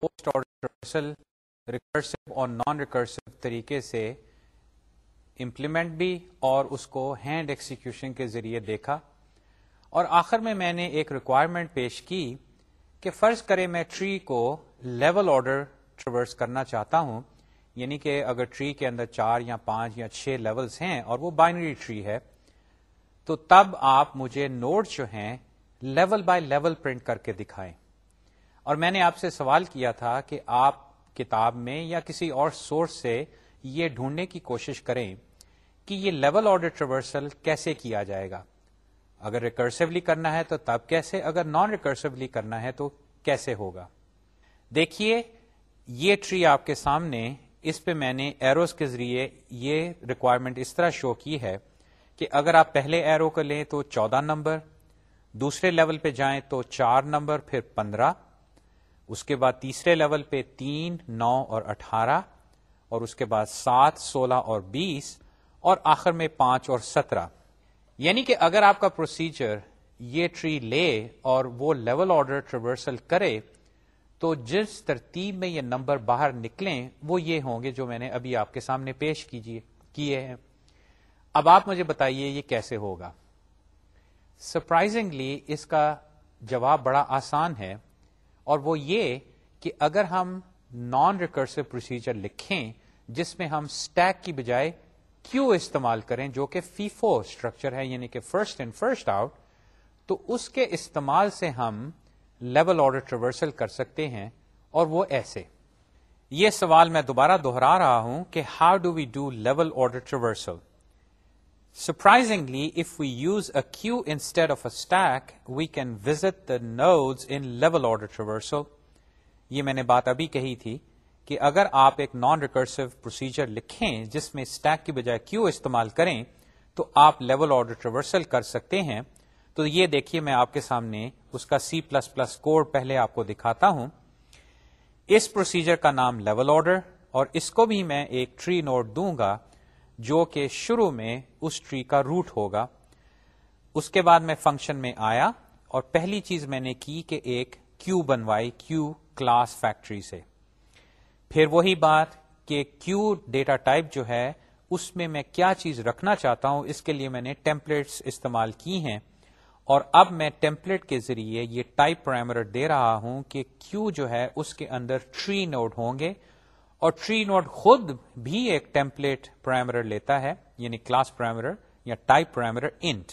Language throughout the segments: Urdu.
پوسٹ آرڈر ریکرسو اور نان ریکرسو طریقے سے امپلیمنٹ بھی اور اس کو ہینڈ ایکسیکیوشن کے ذریعے دیکھا۔ اور آخر میں میں نے ایک ریکوائرمنٹ پیش کی کہ فرض کرے میں ٹری کو لیول آرڈر ٹریورس کرنا چاہتا ہوں۔ یعنی کہ اگر ٹری کے اندر چار یا پانچ یا چھ لیولز ہیں اور وہ بائنری ٹری ہے، تو تب آپ مجھے نوٹ جو ہیں لیول بائی لیول پرنٹ کر کے دکھائیں۔ اور میں نے آپ سے سوال کیا تھا کہ آپ کتاب میں یا کسی اور سورس سے یہ ڈھونڈنے کی کوشش کریں کہ یہ لیول آرڈر ٹریورسل کیسے کیا جائے گا؟ اگر ریکرسولی کرنا ہے تو تب کیسے؟ اگر نان ریکرسولی کرنا ہے تو کیسے ہوگا؟ دیکھیے، یہ ٹری آپ کے سامنے، اس پہ میں نے ایروز کے ذریعے یہ ریکوائرمنٹ اس طرح شو کی ہے کہ اگر آپ پہلے ایرو کو لیں تو چودہ نمبر، دوسرے لیول پہ جائیں تو چار نمبر، پھر پندرہ اس کے بعد تیسرے لیول پہ تین، نو اور اٹھارہ، اور اس کے بعد سات، سولہ اور بیس، اور آخر میں پانچ اور سترہ۔ یعنی کہ اگر آپ کا پروسیجر یہ ٹری لے اور وہ لیول آرڈر ٹریورسل کرے، تو جس ترتیب میں یہ نمبر باہر نکلیں، وہ یہ ہوں گے جو میں نے ابھی آپ کے سامنے پیش کیجیے، کیے ہیں۔ اب آپ مجھے بتائیے یہ کیسے ہوگا۔ سرپرائزنگلی اس کا جواب بڑا آسان ہے۔ اور وہ یہ کہ اگر ہم نان ریکرسو پروسیجر لکھیں جس میں ہم اسٹیک کی بجائے کیو استعمال کریں جو کہ فیفو اسٹرکچر ہے یعنی کہ فرسٹ اینڈ فرسٹ آؤٹ تو اس کے استعمال سے ہم لیول آرڈر ٹریورسل کر سکتے ہیں اور وہ ایسے۔ یہ سوال میں دوبارہ دوہرا رہا ہوں کہ how do we do level order traversal surprisingly if we use a queue instead of a stack we can visit the nodes in level order traversal یہ میں نے بات ابھی کہی تھی کہ اگر آپ ایک نان ریکرسو پروسیجر لکھیں جس میں اسٹیک کی بجائے کیو استعمال کریں، تو آپ لیول آرڈر ٹریورسل کر سکتے ہیں۔ تو یہ دیکھیے میں آپ کے سامنے اس کا سی پلس پلس کوڈ پہلے آپ کو دکھاتا ہوں۔ اس پروسیجر کا نام لیول آرڈر اور اس کو بھی میں ایک ٹری نوٹ دوں گا۔ جو کہ شروع میں اس ٹری کا روٹ ہوگا، اس کے بعد میں فنکشن میں آیا اور پہلی چیز میں نے کی کہ ایک کیو بنوائی کیو کلاس فیکٹری سے۔ پھر وہی بات کہ کیو ڈیٹا ٹائپ جو ہے، اس میں میں کیا چیز رکھنا چاہتا ہوں، اس کے لیے میں نے ٹیمپلیٹس استعمال کی ہیں۔ اور اب میں ٹیمپلیٹ کے ذریعے یہ ٹائپ پرائمر دے رہا ہوں کہ کیو جو ہے، اس کے اندر ٹری نوڈ ہوں گے۔ اور ٹری نوڈ خود بھی ایک ٹیمپلیٹ پرائمر لیتا ہے یعنی کلاس پرائمر یا ٹائپ پرائمر انٹ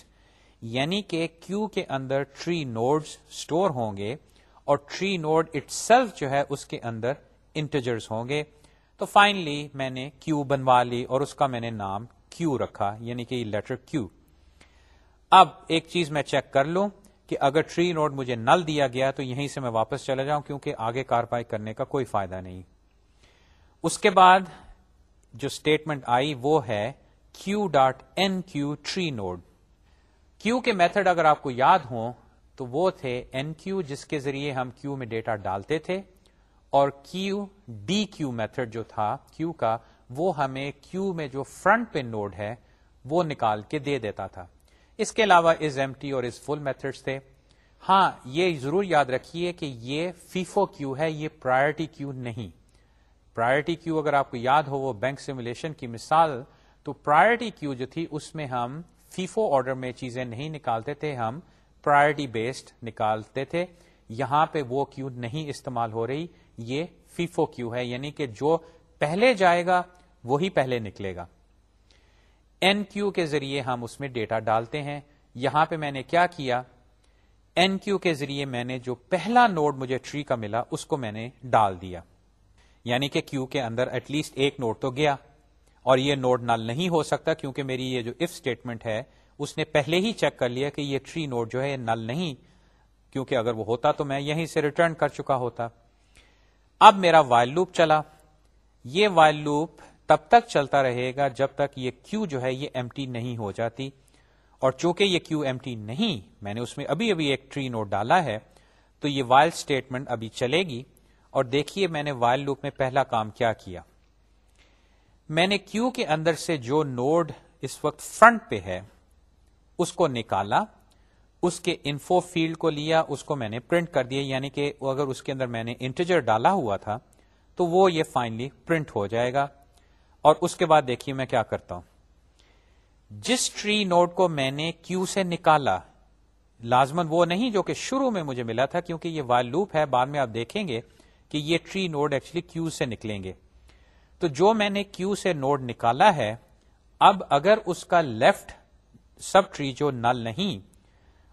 یعنی کہ کیو کے اندر ٹری نوڈ اسٹور ہوں گے اور ٹری نوڈ اٹ سیلف جو ہے اس کے اندر انٹیجرز ہوں گے۔ تو فائنلی میں نے کیو بنوا لی اور اس کا میں نے نام کیو رکھا یعنی کہ لیٹر کیو۔ اب ایک چیز میں چیک کر لوں کہ اگر ٹری نوڈ مجھے نل دیا گیا تو یہیں سے میں واپس چلا جاؤں، کیونکہ آگے کاروائی کرنے کا کوئی فائدہ نہیں۔ اس کے بعد جو اسٹیٹمنٹ آئی وہ ہے q dot enqueue tree node q کے میتھڈ اگر آپ کو یاد ہوں تو وہ تھے این کیو جس کے ذریعے ہم کیو میں ڈیٹا ڈالتے تھے اور کیو ڈی کیو میتھڈ جو تھا کیو کا وہ ہمیں کیو میں جو فرنٹ پہ نوڈ ہے وہ نکال کے دے دیتا تھا۔ اس کے علاوہ از ایم ٹی اور از فل میتھڈ تھے۔ ہاں یہ ضرور یاد رکھیے کہ یہ فیفو کیو ہے، یہ پرائرٹی کیو نہیں۔ پرائرٹی کیو اگر آپ کو یاد ہو وہ بینک سیمولیشن کی مثال، تو پرائرٹی کیو جو تھی، اس میں ہم فیفو آرڈر میں چیزیں نہیں نکالتے تھے، ہم پرائرٹی بیسڈ نکالتے تھے۔ یہاں پہ وہ کیو نہیں استعمال ہو رہی، یہ فیفو کیو ہے یعنی کہ جو پہلے جائے گا، وہی پہلے نکلے گا۔ این کیو کے ذریعے ہم اس میں ڈیٹا ڈالتے ہیں۔ یہاں پہ میں نے کیا کیا؟ این کیو کے ذریعے میں نے جو پہلا نوڈ مجھے ٹری کا ملا، اس کو میں نے ڈال دیا۔ یعنی کہ کیو کے اندر ایٹ لیسٹ ایک نوڈ تو گیا اور یہ نوڈ نل نہیں ہو سکتا کیونکہ میری یہ جو اف اسٹیٹمنٹ ہے، اس نے پہلے ہی چیک کر لیا کہ یہ ٹری نوڈ جو ہے یہ نل نہیں، کیونکہ اگر وہ ہوتا تو میں یہیں سے ریٹرن کر چکا ہوتا۔ اب میرا وائل لوپ چلا۔ یہ وائل لوپ تب تک چلتا رہے گا جب تک یہ کیو جو ہے یہ ایم نہیں ہو جاتی۔ اور چونکہ یہ کیو ایم نہیں، میں نے اس میں ابھی ابھی ایک ٹری نوٹ ڈالا ہے، تو یہ وائل اسٹیٹمنٹ ابھی چلے گی۔ اور دیکھیے میں نے وائل لوپ میں پہلا کام کیا کیا۔ میں نے کیو کے اندر سے جو نوڈ اس وقت فرنٹ پہ ہے، اس کو نکالا، اس کے انفو فیلڈ کو لیا، اس کو میں نے پرنٹ کر دیا یعنی کہ اگر اس کے اندر میں نے انٹیجر ڈالا ہوا تھا، تو وہ یہ فائنلی پرنٹ ہو جائے گا۔ اور اس کے بعد دیکھیے میں کیا کرتا ہوں۔ جس ٹری نوڈ کو میں نے کیو سے نکالا لازمن وہ نہیں جو کہ شروع میں مجھے ملا تھا، کیونکہ یہ وائل لوپ ہے، بعد میں آپ دیکھیں گے کہ یہ ٹری نوڈ ایکچولی کیو سے نکلیں گے۔ تو جو میں نے کیو سے نوڈ نکالا ہے، اب اگر اس کا لیفٹ سب ٹری جو نل نہیں،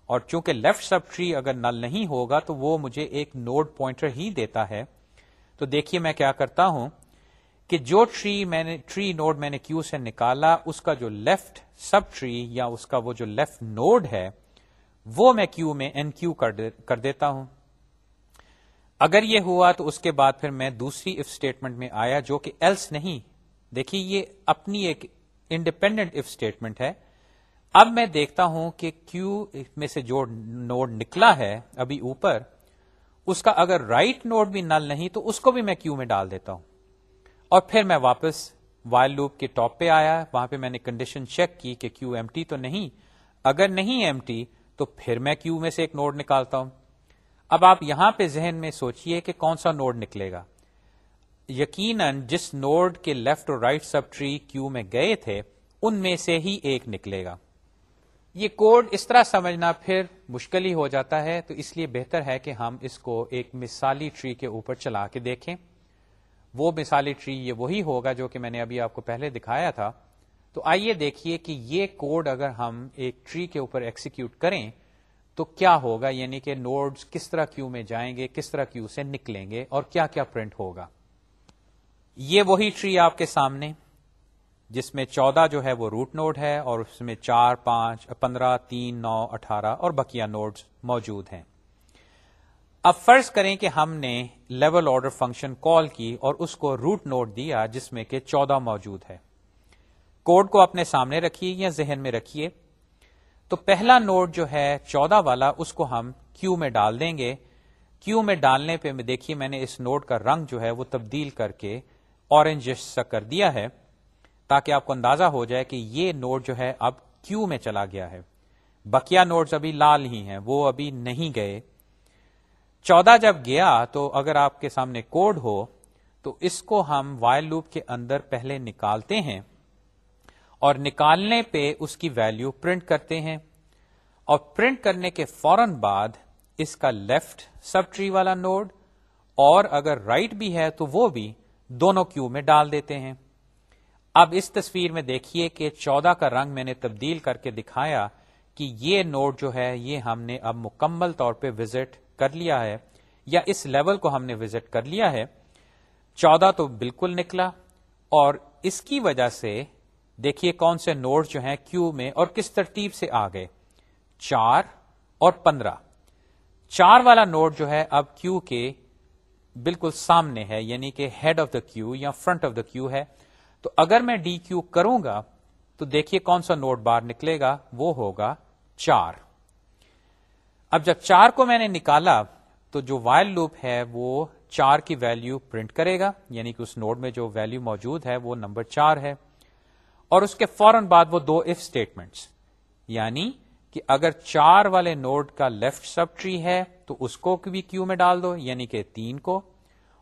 اور چونکہ لیفٹ سب ٹری اگر نل نہیں ہوگا، تو وہ مجھے ایک نوڈ پوائنٹر ہی دیتا ہے۔ تو دیکھیے میں کیا کرتا ہوں کہ جو ٹری میں نے ٹری نوڈ میں نے کیو سے نکالا، اس کا جو لیفٹ سب ٹری یا اس کا وہ جو لیفٹ نوڈ ہے، وہ میں کیو میں این کیو کر دیتا ہوں۔ اگر یہ ہوا تو اس کے بعد پھر میں دوسری اف اسٹیٹمنٹ میں آیا جو کہ ایلس نہیں۔ دیکھیے یہ اپنی ایک انڈیپینڈنٹ اف اسٹیٹمنٹ ہے۔ اب میں دیکھتا ہوں کہ کیو میں سے جو نوڈ نکلا ہے ابھی اوپر، اس کا اگر رائٹ right نوڈ بھی نل نہیں تو اس کو بھی میں کیو میں ڈال دیتا ہوں۔ اور پھر میں واپس وائل لوپ کے ٹاپ پہ آیا، وہاں پہ میں نے کنڈیشن چیک کی کہ کیو ایم ٹی تو نہیں۔ اگر نہیں ایم ٹی تو پھر میں کیو میں سے ایک نوڈ نکالتا ہوں۔ اب آپ یہاں پہ ذہن میں سوچئے کہ کون سا نوڈ نکلے گا۔ یقیناً جس نوڈ کے لیفٹ اور رائٹ سب ٹری کیو میں گئے تھے، ان میں سے ہی ایک نکلے گا۔ یہ کوڈ اس طرح سمجھنا پھر مشکل ہی ہو جاتا ہے، تو اس لیے بہتر ہے کہ ہم اس کو ایک مثالی ٹری کے اوپر چلا کے دیکھیں۔ وہ مثالی ٹری یہ وہی ہوگا جو کہ میں نے ابھی آپ کو پہلے دکھایا تھا۔ تو آئیے دیکھیے کہ یہ کوڈ اگر ہم ایک ٹری کے اوپر ایکسیکیوٹ کریں تو کیا ہوگا؟ یعنی کہ نوڈز کس طرح کیو میں جائیں گے؟ کس طرح کیو سے نکلیں گے؟ اور کیا کیا پرنٹ ہوگا؟ یہ وہی ٹری آپ کے سامنے، جس میں چودہ جو ہے وہ روٹ نوڈ ہے اور اس میں چار، پانچ، پندرہ، تین، نو، اٹھارہ اور بکیا نوڈز موجود ہیں۔ اب فرض کریں کہ ہم نے لیول آرڈر فنکشن کال کی اور اس کو روٹ نوڈ دیا جس میں کہ چودہ موجود ہے۔ کوڈ کو اپنے سامنے رکھیے یا ذہن میں رکھیے۔ تو پہلا نوڈ جو ہے چودہ والا، اس کو ہم کیو میں ڈال دیں گے۔ کیو میں ڈالنے پہ دیکھیے میں نے اس نوڈ کا رنگ جو ہے وہ تبدیل کر کے اورنج سا کر دیا ہے تاکہ آپ کو اندازہ ہو جائے کہ یہ نوٹ جو ہے اب کیو میں چلا گیا ہے۔ بکیا نوٹس ابھی لال ہی ہیں، وہ ابھی نہیں گئے۔ چودہ جب گیا تو اگر آپ کے سامنے کوڈ ہو تو اس کو ہم وائل لوپ کے اندر پہلے نکالتے ہیں۔ اور نکالنے پہ اس کی ویلو پرنٹ کرتے ہیں اور پرنٹ کرنے کے فوراً بعد اس کا لیفٹ سب ٹری والا نوڈ اور اگر رائٹ right بھی ہے تو وہ بھی دونوں کیو میں ڈال دیتے ہیں۔ اب اس تصویر میں دیکھیے کہ چودہ کا رنگ میں نے تبدیل کر کے دکھایا کہ یہ نوٹ جو ہے یہ ہم نے اب مکمل طور پہ وزٹ کر لیا ہے یا اس لیول کو ہم نے وزٹ کر لیا ہے۔ چودہ تو بالکل نکلا اور اس کی وجہ سے دیکھیے کون سے نوٹ جو ہیں کیو میں اور کس ترتیب سے آ گئے۔ چار اور پندرہ۔ چار والا نوٹ جو ہے اب کیو کے بالکل سامنے ہے یعنی کہ ہیڈ آف دا کیو یا فرنٹ آف دا کیو ہے۔ تو اگر میں ڈی کیو کروں گا، تو دیکھیے کون سا نوٹ بار نکلے گا، وہ ہوگا چار۔ اب جب چار کو میں نے نکالا، تو جو وائل لوپ ہے، وہ چار کی ویلو پرنٹ کرے گا یعنی کہ اس نوڈ میں جو ویلو موجود ہے، وہ نمبر چار ہے۔ اور اس کے فوراً بعد وہ دو اف اسٹیٹمنٹس یعنی کہ اگر چار والے نوڈ کا لیفٹ سب ٹری ہے تو اس کو بھی کیو میں ڈال دو؟ یعنی کہ تین کو۔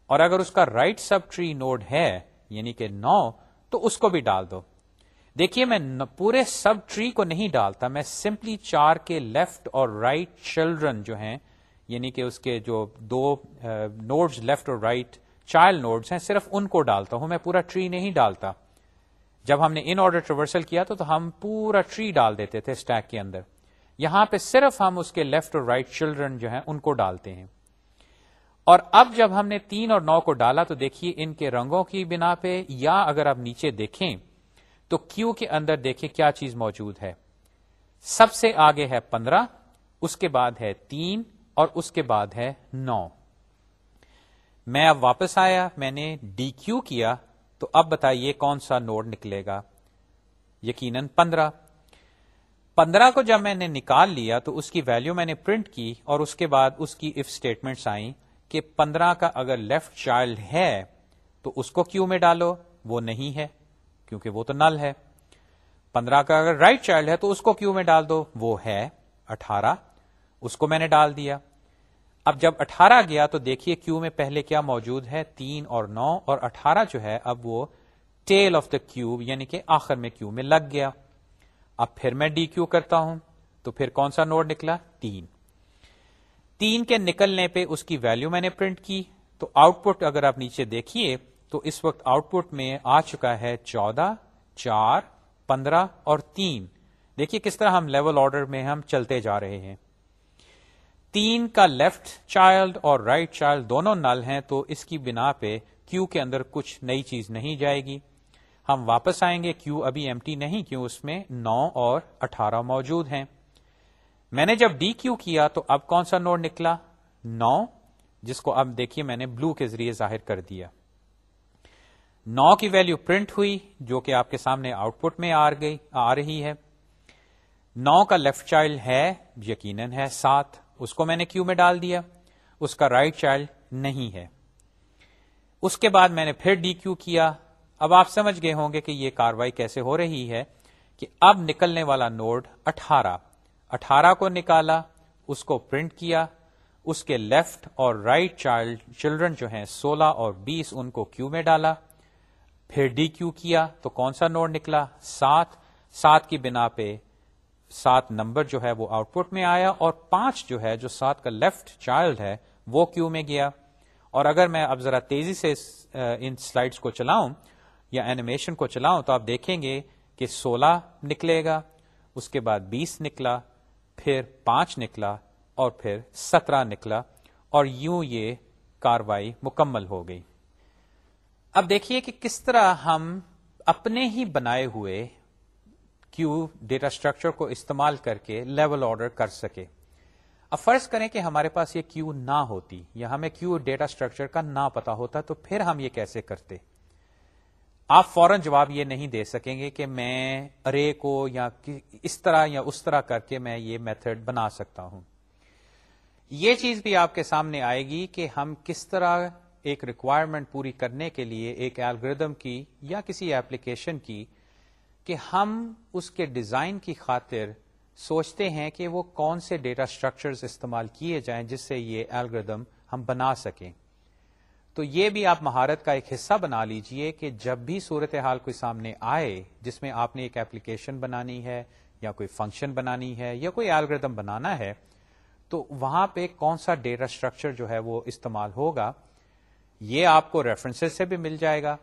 اور اگر اس کا رائٹ سب ٹری نوڈ ہے یعنی کہ نو، تو اس کو بھی ڈال دو۔ دیکھیے، میں پورے سب ٹری کو نہیں ڈالتا، میں سمپلی چار کے لیفٹ اور رائٹ right چلڈرن جو ہیں یعنی کہ اس کے جو دو نوڈز لیفٹ اور رائٹ چائلڈ نوڈز ہیں، صرف ان کو ڈالتا ہوں، میں پورا ٹری نہیں ڈالتا۔ جب ہم نے ان آرڈر ٹریورسل کیا تو, تو ہم پورا ٹری ڈال دیتے تھے اسٹیک کے اندر۔ یہاں پہ صرف ہم اس کے لیفٹ اور رائٹ چلڈرن جو ہیں ان کو ڈالتے ہیں۔ اور اب جب ہم نے تین اور نو کو ڈالا تو دیکھیے ان کے رنگوں کی بنا پہ یا اگر آپ نیچے دیکھیں تو کیو کے اندر دیکھیں کیا چیز موجود ہے۔ سب سے آگے ہے پندرہ اس کے بعد ہے تین اور اس کے بعد ہے نو۔ میں اب واپس آیا میں نے ڈی کیو کیا تو اب بتائیے کون سا نوڈ نکلے گا؟ یقیناً پندرہ۔ پندرہ کو جب میں نے نکال لیا تو اس کی ویلو میں نے پرنٹ کی اور اس کے بعد اس کی اف اسٹیٹمنٹس آئیں کہ پندرہ کا اگر لیفٹ چائلڈ ہے تو اس کو کیو میں ڈالو؟ وہ نہیں ہے، کیونکہ وہ تو نل ہے۔ پندرہ کا اگر رائٹ right چائلڈ ہے تو اس کو کیو میں ڈال دو؟ وہ ہے اٹھارہ۔ اس کو میں نے ڈال دیا۔ اب جب اٹھارہ گیا تو دیکھیے کیو میں پہلے کیا موجود ہے؟ تین اور نو، اور اٹھارہ جو ہے، اب وہ ٹیل آف دا کیوب یعنی کہ آخر میں کیو میں لگ گیا۔ اب پھر میں ڈی کیو کرتا ہوں، تو پھر کون سا نوڈ نکلا؟ تین۔ تین کے نکلنے پہ اس کی ویلو میں نے پرنٹ کی۔ تو آؤٹ پٹ اگر آپ نیچے دیکھیے، تو اس وقت آؤٹ پٹ میں آ چکا ہے چودہ، چار، پندرہ اور تین۔ دیکھیے کس طرح ہم لیول آرڈر میں ہم چلتے جا رہے ہیں۔ تین کا لیفٹ چائلڈ اور رائٹ right چائلڈ دونوں نل ہیں تو اس کی بنا پہ کیو کے اندر کچھ نئی چیز نہیں جائے گی۔ ہم واپس آئیں گے۔ کیو ابھی ایم ٹی نہیں، کیوں؟ اس میں نو اور اٹھارہ موجود ہیں۔ میں نے جب ڈی کیو کیا تو اب کون سا نوڈ نکلا؟ نو، جس کو اب دیکھیے میں نے بلو کے ذریعے ظاہر کر دیا۔ نو کی ویلو پرنٹ ہوئی، جو کہ آپ کے سامنے آؤٹ پٹ میں آ گئی، آ رہی ہے۔ نو کا لیفٹ چائلڈ ہے، یقیناً ہے سات۔ اس کو میں نے کیو میں ڈال دیا؟ اس کا رائٹ right چائلڈ نہیں ہے۔ اس کے بعد میں نے پھر ڈی کیو کیا۔ اب آپ سمجھ گئے ہوں گے کہ یہ کاروائی کیسے ہو رہی ہے کہ اب نکلنے والا نوڈ اٹھارہ۔ اٹھارہ کو نکالا، اس کو پرنٹ کیا۔ اس کے لیفٹ اور رائٹ چائلڈ چلڈرن جو ہیں، سولہ اور بیس، ان کو کیو میں ڈالا۔ پھر ڈی کیو کیا تو کون سا نوڈ نکلا؟ سات۔ سات کی بنا پہ سات نمبر جو ہے وہ آؤٹ پٹ میں آیا اور پانچ جو ہے جو سات کا لیفٹ چائلڈ ہے وہ کیو میں گیا۔ اور اگر میں اب ذرا تیزی سے ان سلائڈس کو چلاؤں یا اینیمیشن کو چلاؤں تو آپ دیکھیں گے کہ سولہ نکلے گا، اس کے بعد بیس نکلا، پھر پانچ نکلا اور پھر سترہ نکلا اور یوں یہ کاروائی مکمل ہو گئی۔ اب دیکھیے کہ کس طرح ہم اپنے ہی بنائے ہوئے کیو ڈیٹا اسٹرکچر کو استعمال کر کے لیول آرڈر کر سکے۔ اب فرض کریں کہ ہمارے پاس یہ کیو نہ ہوتی، یا ہمیں کیو ڈیٹا اسٹرکچر کا نہ پتا ہوتا، تو پھر ہم یہ کیسے کرتے؟ آپ فوراً جواب یہ نہیں دے سکیں گے کہ میں ارے کو یا اس طرح یا اس طرح کر کے میں یہ میتھڈ بنا سکتا ہوں۔ یہ چیز بھی آپ کے سامنے آئے گی کہ ہم کس طرح ایک ریکوائرمنٹ پوری کرنے کے لیے ایک الگریدم کی یا کسی ایپلیکیشن کی کہ ہم اس کے ڈیزائن کی خاطر سوچتے ہیں کہ وہ کون سے ڈیٹا اسٹرکچرز استعمال کیے جائیں جس سے یہ الگریدم ہم بنا سکیں۔ تو یہ بھی آپ مہارت کا ایک حصہ بنا لیجیے کہ جب بھی صورتحال کوئی سامنے آئے جس میں آپ نے ایک ایپلیکیشن بنانی ہے یا کوئی فنکشن بنانی ہے یا کوئی الگریدم بنانا ہے، تو وہاں پہ کون سا ڈیٹا اسٹرکچر جو ہے وہ استعمال ہوگا، یہ آپ کو ریفرنس سے بھی مل جائے گا۔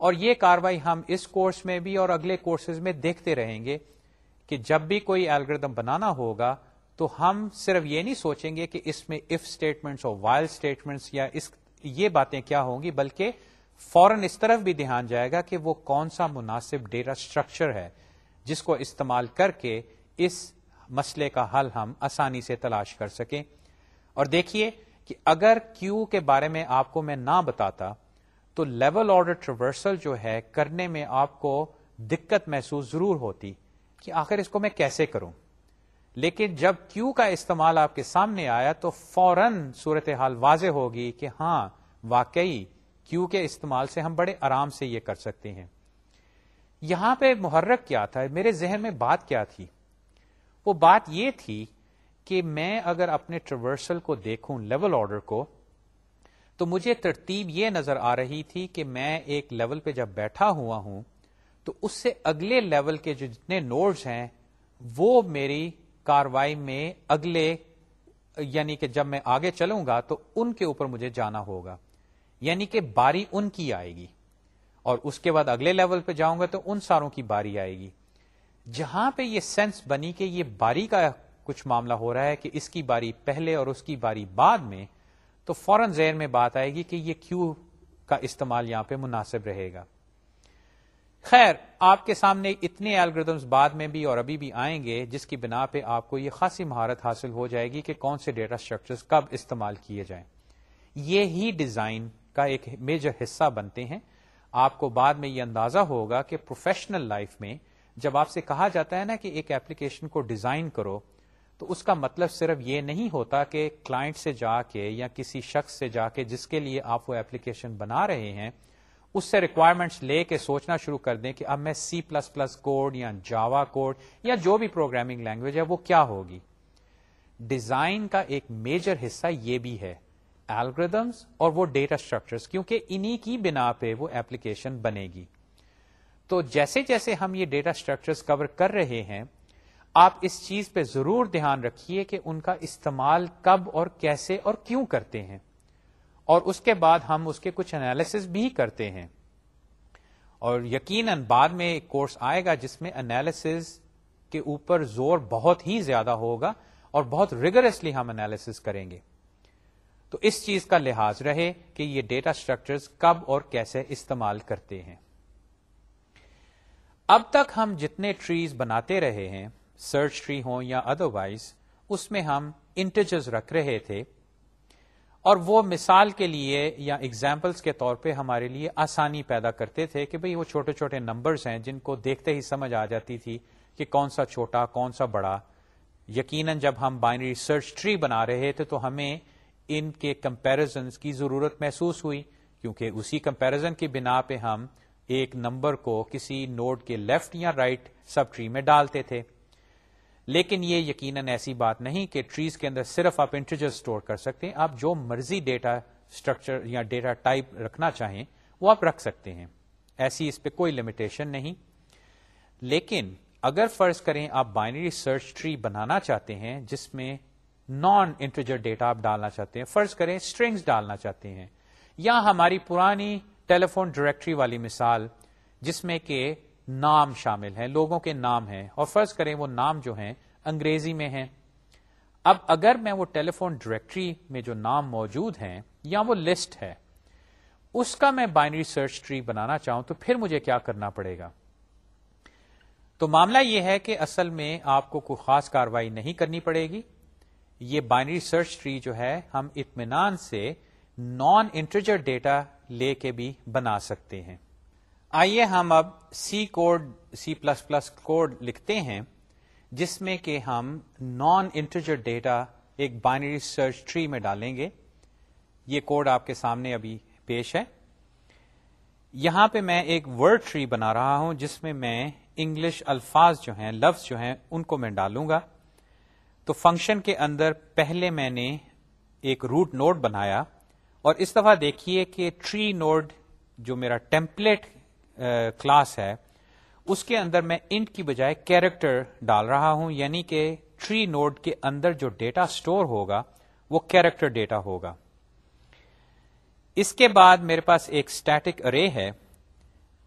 اور یہ کاروائی ہم اس کورس میں بھی اور اگلے کورسز میں دیکھتے رہیں گے کہ جب بھی کوئی الگریدم بنانا ہوگا تو ہم صرف یہ نہیں سوچیں گے کہ اس میں اف اسٹیٹمنٹس اور وائل اسٹیٹمنٹس یا اس یہ باتیں کیا ہوں گی، بلکہ فوراً اس طرف بھی دھیان جائے گا کہ وہ کون سا مناسب ڈیٹا اسٹرکچر ہے جس کو استعمال کر کے اس مسئلے کا حل ہم آسانی سے تلاش کر سکیں۔ اور دیکھیے کہ اگر کیو کے بارے میں آپ کو میں نہ بتاتا تو لیول آرڈر ٹریورسل جو ہے کرنے میں آپ کو دقت محسوس ضرور ہوتی کہ آخر اس کو میں کیسے کروں؟ لیکن جب کیو کا استعمال آپ کے سامنے آیا تو فوراً صورتحال واضح ہوگی کہ ہاں واقعی کیو کے استعمال سے ہم بڑے آرام سے یہ کر سکتے ہیں۔ یہاں پہ محرک کیا تھا؟ میرے ذہن میں بات کیا تھی؟ وہ بات یہ تھی کہ میں اگر اپنے ٹریورسل کو دیکھوں لیول آرڈر کو تو مجھے ترتیب یہ نظر آ رہی تھی کہ میں ایک لیول پہ جب بیٹھا ہوا ہوں، تو اس سے اگلے لیول کے جو جتنے نوڈز ہیں، وہ میری کاروائی میں اگلے یعنی کہ جب میں آگے چلوں گا تو ان کے اوپر مجھے جانا ہوگا۔ یعنی کہ باری ان کی آئے گی۔ اور اس کے بعد اگلے لیول پہ جاؤں گا تو ان ساروں کی باری آئے گی۔ جہاں پہ یہ سینس بنی کہ یہ باری کا کچھ معاملہ ہو رہا ہے کہ اس کی باری پہلے اور اس کی باری بعد میں تو فوراً ذہن میں بات آئے گی کہ یہ کیو کا استعمال یہاں پہ مناسب رہے گا۔ خیر، آپ کے سامنے اتنے الگریدمس بعد میں بھی اور ابھی بھی آئیں گے، جس کی بنا پہ آپ کو یہ خاصی مہارت حاصل ہو جائے گی کہ کون سے ڈیٹا اسٹرکچر کب استعمال کیے جائیں۔ یہ ہی ڈیزائن کا ایک میجر حصہ بنتے ہیں۔ آپ کو بعد میں یہ اندازہ ہوگا کہ پروفیشنل لائف میں جب آپ سے کہا جاتا ہے نا کہ ایک ایپلیکیشن کو ڈیزائن کرو تو اس کا مطلب صرف یہ نہیں ہوتا کہ کلائنٹ سے جا کے یا کسی شخص سے جا کے جس کے لیے آپ وہ ایپلیکیشن بنا رہے ہیں، اس سے ریکوائرمنٹس لے کے سوچنا شروع کر دیں کہ اب میں سی پلس پلس کوڈ یا جاوا کوڈ یا جو بھی پروگرامنگ لینگویج ہے، وہ کیا ہوگی؟ ڈیزائن کا ایک میجر حصہ یہ بھی ہے الگریدمس اور وہ ڈیٹا اسٹرکچرس کیونکہ انہی کی بنا پہ وہ ایپلیکیشن بنے گی۔ تو جیسے جیسے ہم یہ ڈیٹا اسٹرکچرس کور کر رہے ہیں آپ اس چیز پہ ضرور دھیان رکھیے کہ ان کا استعمال کب اور کیسے اور کیوں کرتے ہیں۔ اور اس کے بعد ہم اس کے کچھ انالیس بھی کرتے ہیں۔ اور یقیناً بعد میں ایک کورس آئے گا جس میں انالیس کے اوپر زور بہت ہی زیادہ ہوگا اور بہت ریگرسلی ہم انالیس کریں گے۔ تو اس چیز کا لحاظ رہے کہ یہ ڈیٹا اسٹرکچرز کب اور کیسے استعمال کرتے ہیں۔ اب تک ہم جتنے ٹریز بناتے رہے ہیں سرچ ٹری ہوں یا ادروائز اس میں ہم انٹیجرز رکھ رہے تھے اور وہ مثال کے لیے یا ایگزامپلس کے طور پہ ہمارے لیے آسانی پیدا کرتے تھے کہ بھئی وہ چھوٹے چھوٹے نمبرز ہیں جن کو دیکھتے ہی سمجھ آ جاتی تھی کہ کون سا چھوٹا، کون سا بڑا۔ یقیناً جب ہم بائنری سرچ ٹری بنا رہے تھے تو ہمیں ان کے کمپیرزنس کی ضرورت محسوس ہوئی کیونکہ اسی کمپیرزن کی بنا پہ ہم ایک نمبر کو کسی نوڈ کے لیفٹ یا رائٹ سب ٹری میں ڈالتے تھے۔ لیکن یہ یقیناً ایسی بات نہیں کہ ٹریز کے اندر صرف آپ انٹرجر اسٹور کر سکتے ہیں، آپ جو مرضی ڈیٹا اسٹرکچر یا ڈیٹا ٹائپ رکھنا چاہیں، وہ آپ رکھ سکتے ہیں۔ ایسی اس پہ کوئی لمیٹیشن نہیں۔ لیکن اگر فرض کریں آپ بائنری سرچ ٹری بنانا چاہتے ہیں، جس میں نان انٹرجر ڈیٹا آپ ڈالنا چاہتے ہیں، فرض کریں اسٹرنگس ڈالنا چاہتے ہیں۔ یا ہماری پرانی ٹیلی فون ڈائریکٹری والی مثال، جس میں کہ نام شامل ہیں، لوگوں کے نام ہیں، اور فرض کریں وہ نام جو ہیں، انگریزی میں ہیں۔ اب اگر میں وہ ٹیلی فون ڈائریکٹری میں جو نام موجود ہیں یا وہ لسٹ ہے، اس کا میں بائنری سرچ ٹری بنانا چاہوں تو پھر مجھے کیا کرنا پڑے گا؟ تو معاملہ یہ ہے کہ اصل میں آپ کو کوئی خاص کاروائی نہیں کرنی پڑے گی۔ یہ بائنری سرچ ٹری جو ہے، ہم اطمینان سے نان انٹرجر ڈیٹا لے کے بھی بنا سکتے ہیں۔ آئیے ہم اب C code C plus plus code لکھتے ہیں، جس میں کہ ہم نان انٹرجر ڈیٹا ایک بائنری سرچ ٹری میں ڈالیں گے۔ یہ کوڈ آپ کے سامنے ابھی پیش ہے۔ یہاں پہ میں ایک ورڈ ٹری بنا رہا ہوں، جس میں میں انگلش الفاظ جو ہیں، لفظ جو ہیں، ان کو میں ڈالوں گا۔ تو فنکشن کے اندر پہلے میں نے ایک روٹ نوڈ بنایا۔ اور اس دفعہ دیکھیے کہ ٹری نوڈ جو میرا ٹیمپلیٹ کلاس ہے، اس کے اندر میں انٹ کی بجائے کیریکٹر ڈال رہا ہوں یعنی کہ ٹری نوڈ کے اندر جو ڈیٹا سٹور ہوگا، وہ کیریکٹر ڈیٹا ہوگا۔ اس کے بعد میرے پاس ایک اسٹیٹک ارے ہے،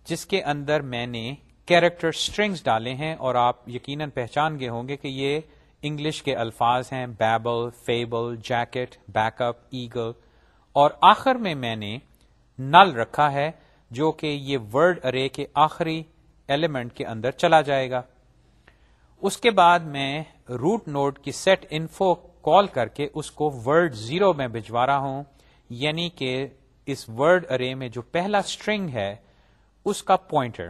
جس کے اندر میں نے کیریکٹر اسٹرنگس ڈالے ہیں، اور آپ یقیناً پہچان گئے ہوں گے کہ یہ انگلش کے الفاظ ہیں babble fable jacket backup eagle اور آخر میں میں نے نل رکھا ہے جو کہ یہ ورڈ ارے کے آخری ایلیمنٹ کے اندر چلا جائے گا۔ اس کے بعد میں روٹ نوڈ کی سیٹ انفو کال کر کے اس کو ورڈ زیرو میں بھجوا رہا ہوں۔ یعنی کہ اس ورڈ ارے میں جو پہلا اسٹرنگ ہے، اس کا پوائنٹر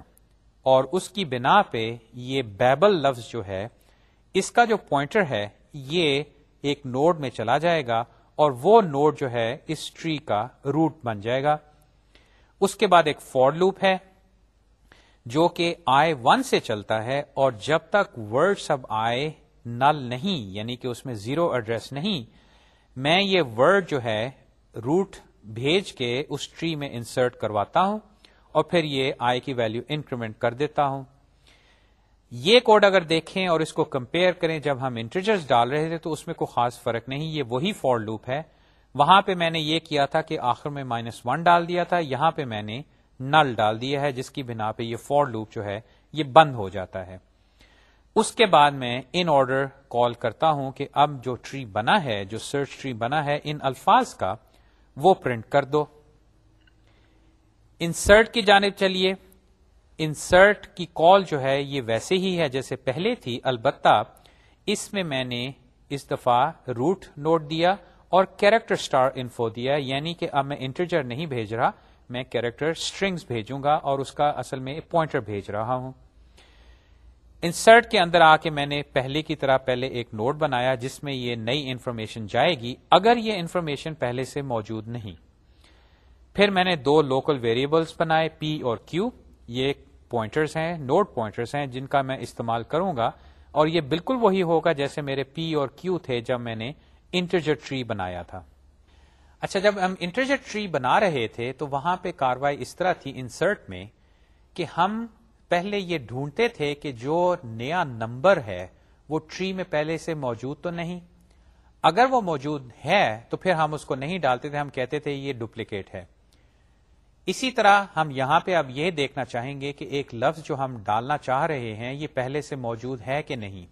اور اس کی بنا پہ یہ بیبل لفظ جو ہے، اس کا جو پوائنٹر ہے، یہ ایک نوڈ میں چلا جائے گا اور وہ نوڈ جو ہے، اس ٹری کا روٹ بن جائے گا۔ اس کے بعد ایک فور لوپ ہے، جو کہ آئے ون سے چلتا ہے اور جب تک ورڈ سب آئے نل نہیں یعنی کہ اس میں زیرو ایڈریس نہیں، میں یہ ورڈ جو ہے روٹ بھیج کے اس ٹری میں انسرٹ کرواتا ہوں اور پھر یہ آئی کی ویلو انکریمنٹ کر دیتا ہوں۔ یہ کوڈ اگر دیکھیں اور اس کو کمپیئر کریں، جب ہم انٹرجرز ڈال رہے تھے تو اس میں کوئی خاص فرق نہیں، یہ وہی فور لوپ ہے۔ وہاں پہ میں نے یہ کیا تھا کہ آخر میں مائنس ون ڈال دیا تھا، یہاں پہ میں نے نل ڈال دیا ہے، جس کی بنا پہ یہ فور لوپ جو ہے، یہ بند ہو جاتا ہے۔ اس کے بعد میں ان آرڈر کال کرتا ہوں کہ اب جو ٹری بنا ہے، جو سرچ ٹری بنا ہے، ان الفاظ کا وہ پرنٹ کر دو۔ انسرٹ کی جانب چلیے۔ انسرٹ کی کال جو ہے، یہ ویسے ہی ہے جیسے پہلے تھی، البتہ اس میں میں نے اس دفعہ روٹ نوٹ دیا۔ اور کیریکٹر اسٹار انفو دیا یعنی کہ اب میں انٹرجر نہیں بھیج رہا، میں کیریکٹر اسٹرنگس بھیجوں گا اور اس کا اصل میں پوائنٹر بھیج رہا ہوں۔ انسرٹ کے اندر آ کے میں نے پہلے کی طرح پہلے ایک نوٹ بنایا جس میں یہ نئی انفارمیشن جائے گی، اگر یہ انفارمیشن پہلے سے موجود نہیں۔ پھر میں نے دو لوکل ویریبلس بنائے پی اور کیو یہ پوائنٹرس ہیں نوٹ پوائنٹرس ہیں، جن کا میں استعمال کروں گا۔ اور یہ بالکل وہی ہوگا جیسے میرے پی اور کیو تھے جب میں نے انٹرجر ٹری بنایا تھا۔ اچھا جب ہم انٹرجر ٹری بنا رہے تھے تو وہاں پہ کاروائی اس طرح تھی انسرٹ میں کہ ہم پہلے یہ ڈھونڈتے تھے کہ جو نیا نمبر ہے وہ ٹری میں پہلے سے موجود تو نہیں۔ اگر وہ موجود ہے تو پھر ہم اس کو نہیں ڈالتے تھے، ہم کہتے تھے یہ ڈپلیکیٹ ہے۔ اسی طرح ہم یہاں پہ اب یہ دیکھنا چاہیں گے کہ ایک لفظ جو ہم ڈالنا چاہ رہے ہیں یہ پہلے سے موجود ہے کہ نہیں۔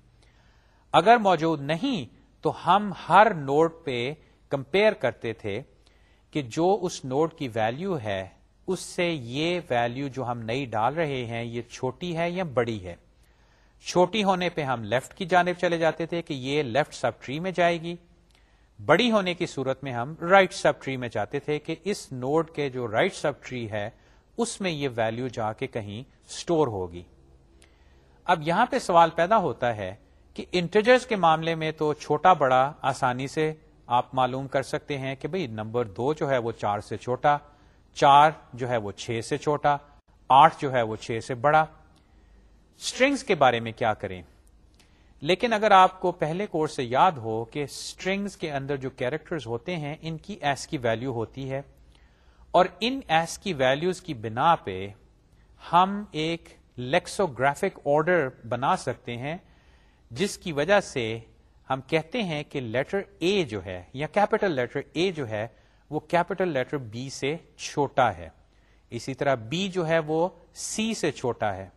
اگر موجود نہیں تو ہم ہر نوڈ پہ کمپیئر کرتے تھے کہ جو اس نوڈ کی ویلیو ہے، اس سے یہ ویلیو جو ہم نئی ڈال رہے ہیں، یہ چھوٹی ہے یا بڑی ہے۔ چھوٹی ہونے پہ ہم لیفٹ کی جانب چلے جاتے تھے کہ یہ لیفٹ سب ٹری میں جائے گی۔ بڑی ہونے کی صورت میں ہم رائٹ سب ٹری میں جاتے تھے کہ اس نوڈ کے جو رائٹ سب ٹری ہے، اس میں یہ ویلیو جا کے کہیں سٹور ہوگی۔ اب یہاں پہ سوال پیدا ہوتا ہے کہ انٹرجرز کے معاملے میں تو چھوٹا بڑا آسانی سے آپ معلوم کر سکتے ہیں کہ بھئی نمبر دو جو ہے وہ چار سے چھوٹا، چار جو ہے وہ چھ سے چھوٹا، آٹھ جو ہے وہ چھ سے بڑا۔ اسٹرنگس کے بارے میں کیا کریں؟ لیکن اگر آپ کو پہلے کورس سے یاد ہو کہ اسٹرنگس کے اندر جو کیریکٹرز ہوتے ہیں، ان کی ایس کی ویلو ہوتی ہے۔ اور ان ایس کی ویلوز کی بنا پہ ہم ایک لیکسوگرافک آرڈر بنا سکتے ہیں۔ جس کی وجہ سے ہم کہتے ہیں کہ لیٹر اے جو ہے یا کیپٹل لیٹر اے جو ہے، وہ کیپٹل لیٹر بی سے چھوٹا ہے۔ اسی طرح بی جو ہے، وہ سی سے چھوٹا ہے۔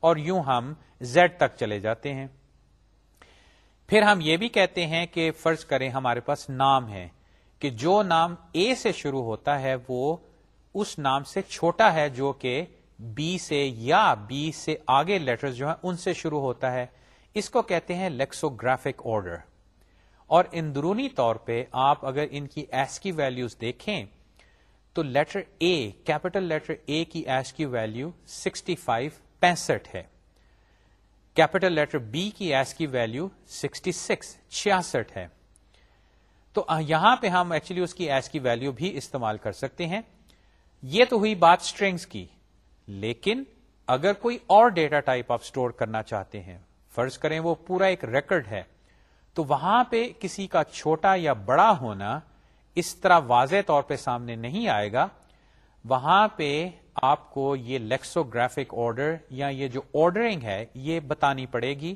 اور یوں ہم زیڈ تک چلے جاتے ہیں۔ پھر ہم یہ بھی کہتے ہیں کہ فرض کریں ہمارے پاس نام ہے کہ جو نام اے سے شروع ہوتا ہے، وہ اس نام سے چھوٹا ہے جو کہ بی سے یا بی سے آگے لیٹر جو ہیں، ان سے شروع ہوتا ہے۔ اس کو کہتے ہیں لیکسوگرافک آرڈر اور اندرونی طور پہ آپ اگر ان کی ایس کی ویلوز دیکھیں، تو letter A capital letter A کی ASCII value sixty five پینسٹھ ہے. کیپٹل لیٹر بی کی ASCII value sixty six چھیاسٹھ ہے. تو یہاں پہ ہم ایکچولی اس کی ایس کی ویلو بھی استعمال کر سکتے ہیں. یہ تو ہوئی بات اسٹرنگس کی. لیکن اگر کوئی اور ڈیٹا ٹائپ آپ اسٹور کرنا چاہتے ہیں فرض کریں وہ پورا ایک ریکرڈ ہے، تو وہاں پہ کسی کا چھوٹا یا بڑا ہونا اس طرح واضح طور پہ سامنے نہیں آئے گا۔ وہاں پہ آپ کو یہ لیکسوگرافک آرڈر یا یہ جو آرڈرنگ ہے، یہ بتانی پڑے گی۔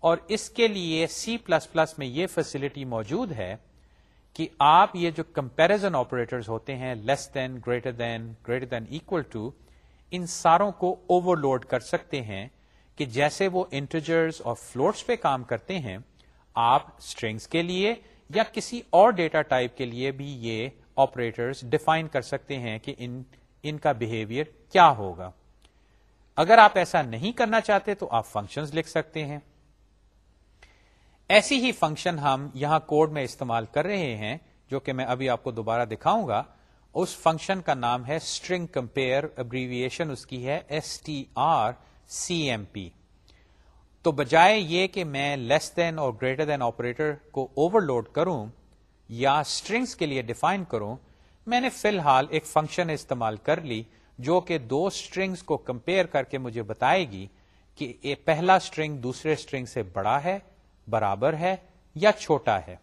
اور اس کے لیے سی پلس پلس میں یہ فیسلٹی موجود ہے کہ آپ یہ جو کمپیرزن آپریٹرز ہوتے ہیں less than greater than greater than equal to ان ساروں کو اوور لوڈ کر سکتے ہیں۔ کہ جیسے وہ انٹرجرز اور فلوٹس پہ کام کرتے ہیں، آپ اسٹرنگس کے لیے یا کسی اور ڈیٹا ٹائپ کے لیے بھی یہ آپریٹرز ڈیفائن کر سکتے ہیں کہ ان ان کا بہیویئر کیا ہوگا۔ اگر آپ ایسا نہیں کرنا چاہتے تو آپ فنکشنز لکھ سکتے ہیں۔ ایسی ہی فنکشن ہم یہاں کوڈ میں استعمال کر رہے ہیں، جو کہ میں ابھی آپ کو دوبارہ دکھاؤں گا۔ اس فنکشن کا نام ہے اسٹرنگ کمپیئر ابریویشن اس کی ہے S T R C M P تو بجائے یہ کہ میں لیس دین اور گریٹر دین آپریٹر کو اوور لوڈ کروں یا اسٹرنگس کے لیے ڈیفائن کروں، میں نے فی الحال ایک فنکشن استعمال کر لی جو کہ دو اسٹرنگس کو کمپیئر کر کے مجھے بتائے گی کہ یہ پہلا اسٹرنگ دوسرے اسٹرنگ سے بڑا ہے، برابر ہے یا چھوٹا ہے۔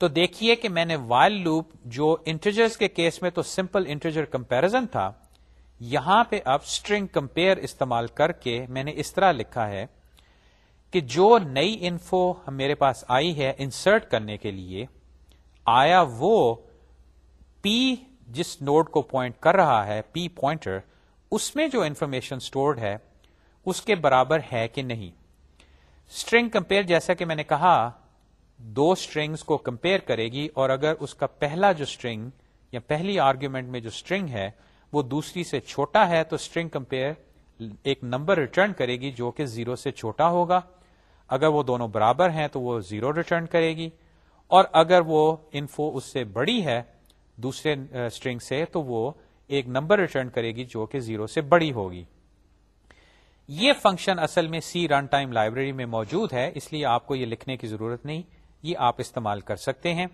تو دیکھیے کہ میں نے وائل لوپ جو انٹرجرز کے کیس میں تو سمپل انٹرجر کمپیرزن تھا یہاں پہ اب اسٹرنگ کمپیئر استعمال کر کے میں نے اس طرح لکھا ہے کہ جو نئی انفو میرے پاس آئی ہے انسرٹ کرنے کے لیے، آیا وہ پی جس نوڈ کو پوائنٹ کر رہا ہے پی پوائنٹر اس میں جو انفارمیشن اسٹورڈ ہے، اس کے برابر ہے کہ نہیں۔ اسٹرنگ کمپیئر جیسا کہ میں نے کہا، دو اسٹرنگس کو کمپیئر کرے گی اور اگر اس کا پہلا جو اسٹرنگ یا پہلی آرگیومنٹ میں جو اسٹرنگ ہے وہ دوسری سے چھوٹا ہے تو اسٹرنگ کمپیئر ایک نمبر ریٹرن کرے گی جو کہ زیرو سے چھوٹا ہوگا۔ اگر وہ دونوں برابر ہیں تو وہ زیرو ریٹرن کرے گی۔ اور اگر وہ انفو اس سے بڑی ہے دوسرے اسٹرنگ سے تو وہ ایک نمبر ریٹرن کرے گی جو کہ زیرو سے بڑی ہوگی۔ یہ فنکشن اصل میں سی رن ٹائم لائبریری میں موجود ہے، اس لیے آپ کو یہ لکھنے کی ضرورت نہیں۔ یہ آپ استعمال کر سکتے ہیں۔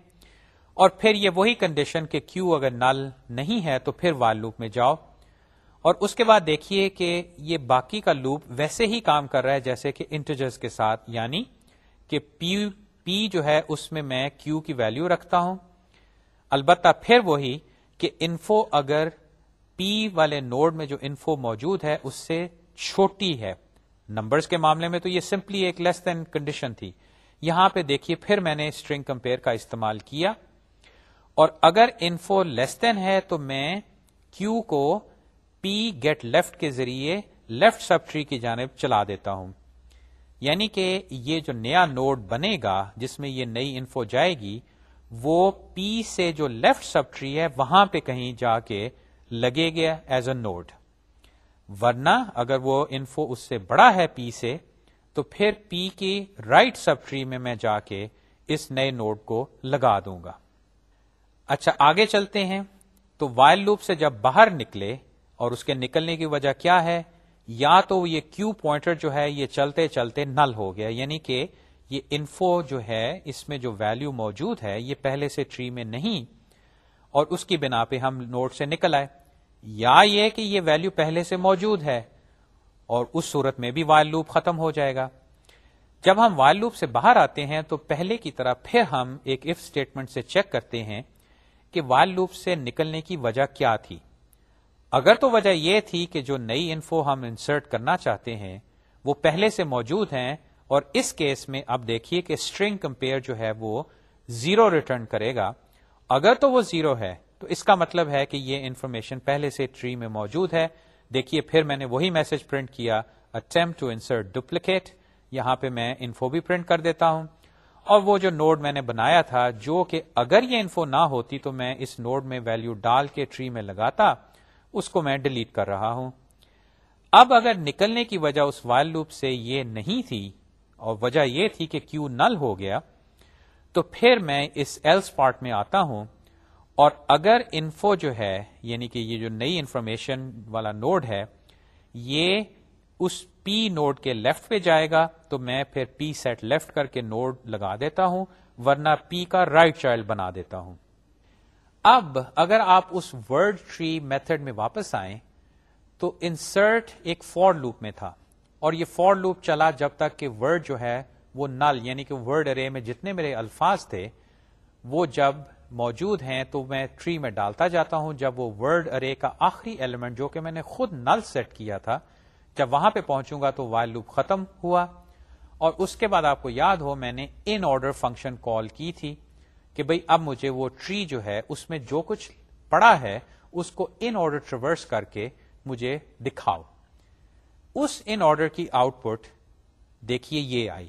اور پھر یہ وہی کنڈیشن کہ کیو اگر نل نہیں ہے تو پھر وال لوپ میں جاؤ۔ اور اس کے بعد دیکھیے کہ یہ باقی کا لوپ ویسے ہی کام کر رہا ہے جیسے کہ انٹرجرز کے ساتھ یعنی کہ پی پی جو ہے اس میں میں کیو کی ویلو رکھتا ہوں۔ البتہ پھر وہی کہ انفو اگر پی والے نوڈ میں جو انفو موجود ہے، اس سے چھوٹی ہے۔ نمبرز کے معاملے میں تو یہ سمپلی ایک لیس دین کنڈیشن تھی۔ یہاں پہ دیکھیے پھر میں نے اسٹرنگ کمپیئر کا استعمال کیا۔ اور اگر انفو لیس دین ہے تو میں کیو کو پی گیٹ لیفٹ کے ذریعے لیفٹ سب ٹری کی جانب چلا دیتا ہوں۔ یعنی کہ یہ جو نیا نوڈ بنے گا، جس میں یہ نئی انفو جائے گی، وہ پی سے جو لیفٹ سب ٹری ہے، وہاں پہ کہیں جا کے لگے گیا ایز اے نوڈ ورنہ اگر وہ انفو اس سے بڑا ہے پی سے، تو پھر پی کی رائٹ سب ٹری میں میں جا کے اس نئے نوڈ کو لگا دوں گا۔ اچھا آگے چلتے ہیں۔ تو وائل لوپ سے جب باہر نکلے، اور اس کے نکلنے کی وجہ کیا ہے؟ یا تو یہ کیو پوائنٹر جو ہے، یہ چلتے چلتے نل ہو گیا۔ یعنی کہ یہ انفو جو ہے، اس میں جو ویلو موجود ہے، یہ پہلے سے ٹری میں نہیں۔ اور اس کی بنا پہ ہم نوٹ سے نکل آئے۔ یا یہ کہ یہ ویلو پہلے سے موجود ہے، اور اس صورت میں بھی وائل لوپ ختم ہو جائے گا۔ جب ہم وائل لوپ سے باہر آتے ہیں، تو پہلے کی طرح پھر ہم ایک اف اسٹیٹمنٹ سے چیک کرتے ہیں۔ کہ وائل لوپ سے نکلنے کی وجہ کیا تھی؟ اگر تو وجہ یہ تھی کہ جو نئی انفو ہم انسرٹ کرنا چاہتے ہیں، وہ پہلے سے موجود ہیں اور اس کیس میں اب دیکھیے کہ اسٹرنگ کمپیئر جو ہے وہ زیرو ریٹرن کرے گا۔ اگر تو وہ زیرو ہے، تو اس کا مطلب ہے کہ یہ انفارمیشن پہلے سے ٹری میں موجود ہے۔ دیکھیے، پھر میں نے وہی میسج پرنٹ کیا اٹمپٹ ٹو انسرٹ ڈپلیکیٹ یہاں پہ میں انفو بھی پرنٹ کر دیتا ہوں۔ اور وہ جو نوڈ میں نے بنایا تھا، جو کہ اگر یہ انفو نہ ہوتی تو میں اس نوڈ میں ویلو ڈال کے ٹری میں لگاتا، اس کو میں ڈیلیٹ کر رہا ہوں۔ اب اگر نکلنے کی وجہ اس وائل لوپ سے یہ نہیں تھی، اور وجہ یہ تھی کہ کیو نل ہو گیا، تو پھر میں اس ایلس پارٹ میں آتا ہوں۔ اور اگر انفو جو ہے یعنی کہ یہ جو نئی انفارمیشن والا نوڈ ہے، یہ اس پی نوڈ کے لیفٹ پہ جائے گا، تو میں پھر پی سیٹ لیفٹ کر کے نوڈ لگا دیتا ہوں، ورنہ پی کا رائٹ right چائلڈ بنا دیتا ہوں۔ اب اگر آپ اس ورڈ ٹری میتھڈ میں واپس آئیں، تو انسرٹ ایک فور لوپ میں تھا۔ اور یہ فور لوپ چلا جب تک کہ ورڈ جو ہے وہ نل یعنی کہ ورڈ ارے میں جتنے میرے الفاظ تھے، وہ جب موجود ہیں تو میں ٹری میں ڈالتا جاتا ہوں، جب وہ ورڈ ارے کا آخری ایلیمنٹ جو کہ میں نے خود نل سیٹ کیا تھا جب وہاں پہ پہنچوں گا تو وائل لوپ ختم ہوا۔ اور اس کے بعد آپ کو یاد ہو، میں نے ان آرڈر فنکشن کال کی تھی کہ بھئی اب مجھے وہ ٹری جو ہے، اس میں جو کچھ پڑا ہے، اس کو ان آرڈر ٹریورس کر کے مجھے دکھاؤ۔ اس ان آرڈر کی آؤٹ پٹ دیکھیے، یہ I.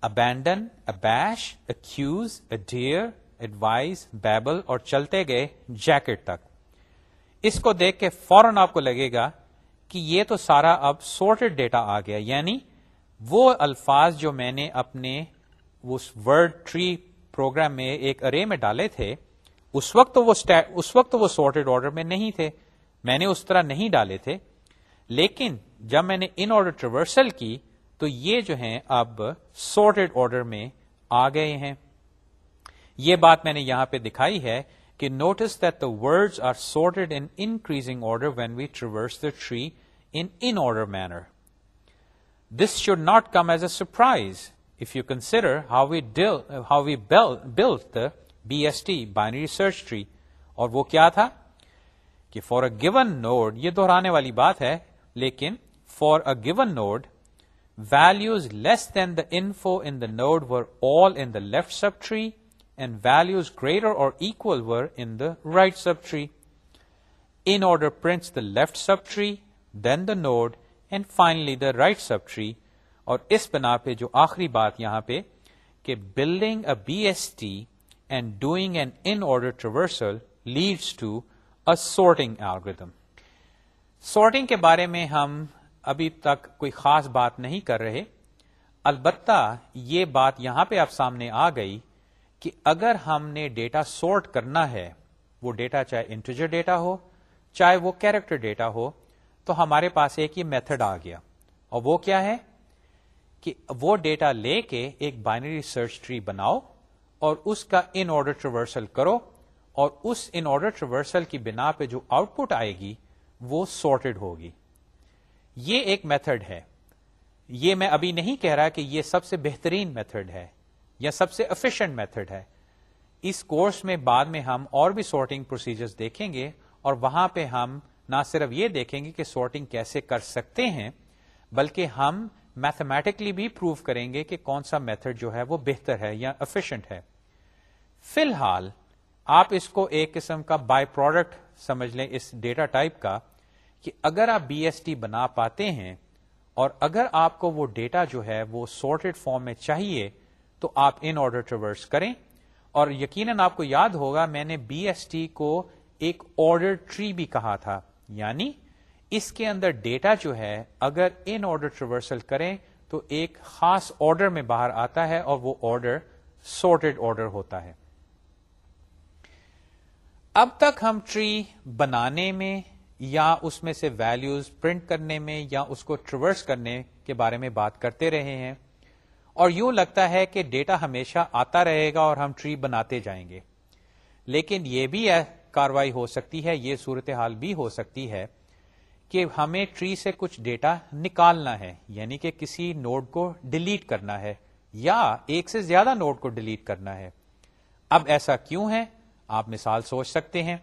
Abandon abash accuse dear advise babble اور چلتے گئے جیکٹ تک۔ اس کو دیکھ کے فوراً آپ کو لگے گا کہ یہ تو سارا اب سورٹڈ ڈیٹا آ گیا یعنی وہ الفاظ جو میں نے اپنے اس ورڈ ٹری پروگرام میں ایک ارے میں ڈالے تھے، اس وقت تو وہ اس وقت وہ سارٹیڈ آرڈر میں نہیں تھے، میں نے اس طرح نہیں ڈالے تھے۔ لیکن جب میں نے ان آرڈر ٹریورسل کی، تو یہ جو ہیں اب سارٹیڈ آرڈر میں آ گئے ہیں۔ یہ بات میں نے یہاں پہ دکھائی ہے کہ notice that the word are sorted in increasing order when we traverse the tree in order manner this should not come as a surprise if you consider how we how we build the B S T binary search tree اور وہ کیا تھا کہ فار اے گیون نوڈ یہ دہرانے والی بات ہے لیکن for a given node values less than the info in the node are all in the left subtree and values greater or equal are in the right subtree in order prints the left subtree subtree, then the node, and finally the right subtree. اور اس بنا پہ جو آخری بات یہاں پہ کہ building a B S T and doing an in order traversal leads to a algorithm sorting کے بارے میں ہم ابھی تک کوئی خاص بات نہیں کر رہے۔ البتہ یہ بات یہاں پہ اب سامنے آ گئی کہ اگر ہم نے ڈیٹا سورٹ کرنا ہے وہ ڈیٹا چاہے انٹیجر ڈیٹا ہو چاہے وہ کیریکٹر ڈیٹا ہو تو ہمارے پاس ایک یہ میتھڈ آ گیا۔ اور وہ کیا ہے؟ کہ وہ ڈیٹا لے کے ایک بائنری سرچ ٹری بناؤ اور اس کا ان آرڈر ٹریورسل کرو اور اس ان آرڈر ٹریورسل کی بنا پہ جو آؤٹ پٹ آئے گی، وہ سارٹیڈ ہوگی۔ یہ ایک میتھڈ ہے۔ یہ میں ابھی نہیں کہہ رہا کہ یہ سب سے بہترین میتھڈ ہے یا سب سے افیشینٹ میتھڈ ہے۔ اس کورس میں بعد میں ہم اور بھی سارٹنگ پروسیجرز دیکھیں گے اور وہاں پہ ہم نہ صرف یہ دیکھیں گے کہ سارٹنگ کیسے کر سکتے ہیں، بلکہ ہم میتھمیٹکلی بھی پروو کریں گے کہ کون سا میتھڈ جو ہے وہ بہتر ہے یا افیشینٹ ہے۔ فی الحال، آپ اس کو ایک قسم کا بائی پروڈکٹ سمجھ لیں اس ڈیٹا ٹائپ کا، کہ اگر آپ بی ایس ٹی بنا پاتے ہیں اور اگر آپ کو وہ ڈیٹا جو ہے وہ سارٹیڈ فارم میں چاہیے، تو آپ ان آرڈر ٹریورس کریں۔ اور یقیناً آپ کو یاد ہوگا، میں نے بی ایس ٹی کو ایک آرڈر ٹری بھی کہا تھا۔ یعنی اس کے اندر ڈیٹا جو ہے، اگر ان آرڈر ٹریورسل کریں تو ایک خاص آرڈر میں باہر آتا ہے اور وہ آرڈر سارٹیڈ آرڈر ہوتا ہے۔ اب تک ہم ٹری بنانے میں یا اس میں سے ویلیوز پرنٹ کرنے میں یا اس کو ٹریورس کرنے کے بارے میں بات کرتے رہے ہیں۔ اور یوں لگتا ہے کہ ڈیٹا ہمیشہ آتا رہے گا اور ہم ٹری بناتے جائیں گے۔ لیکن یہ بھی کاروائی ہو سکتی ہے، یہ صورتحال بھی ہو سکتی ہے کہ ہمیں ٹری سے کچھ ڈیٹا نکالنا ہے یعنی کہ کسی نوڈ کو ڈیلیٹ کرنا ہے یا ایک سے زیادہ نوڈ کو ڈیلیٹ کرنا ہے۔ اب ایسا کیوں ہے؟ آپ مثال سوچ سکتے ہیں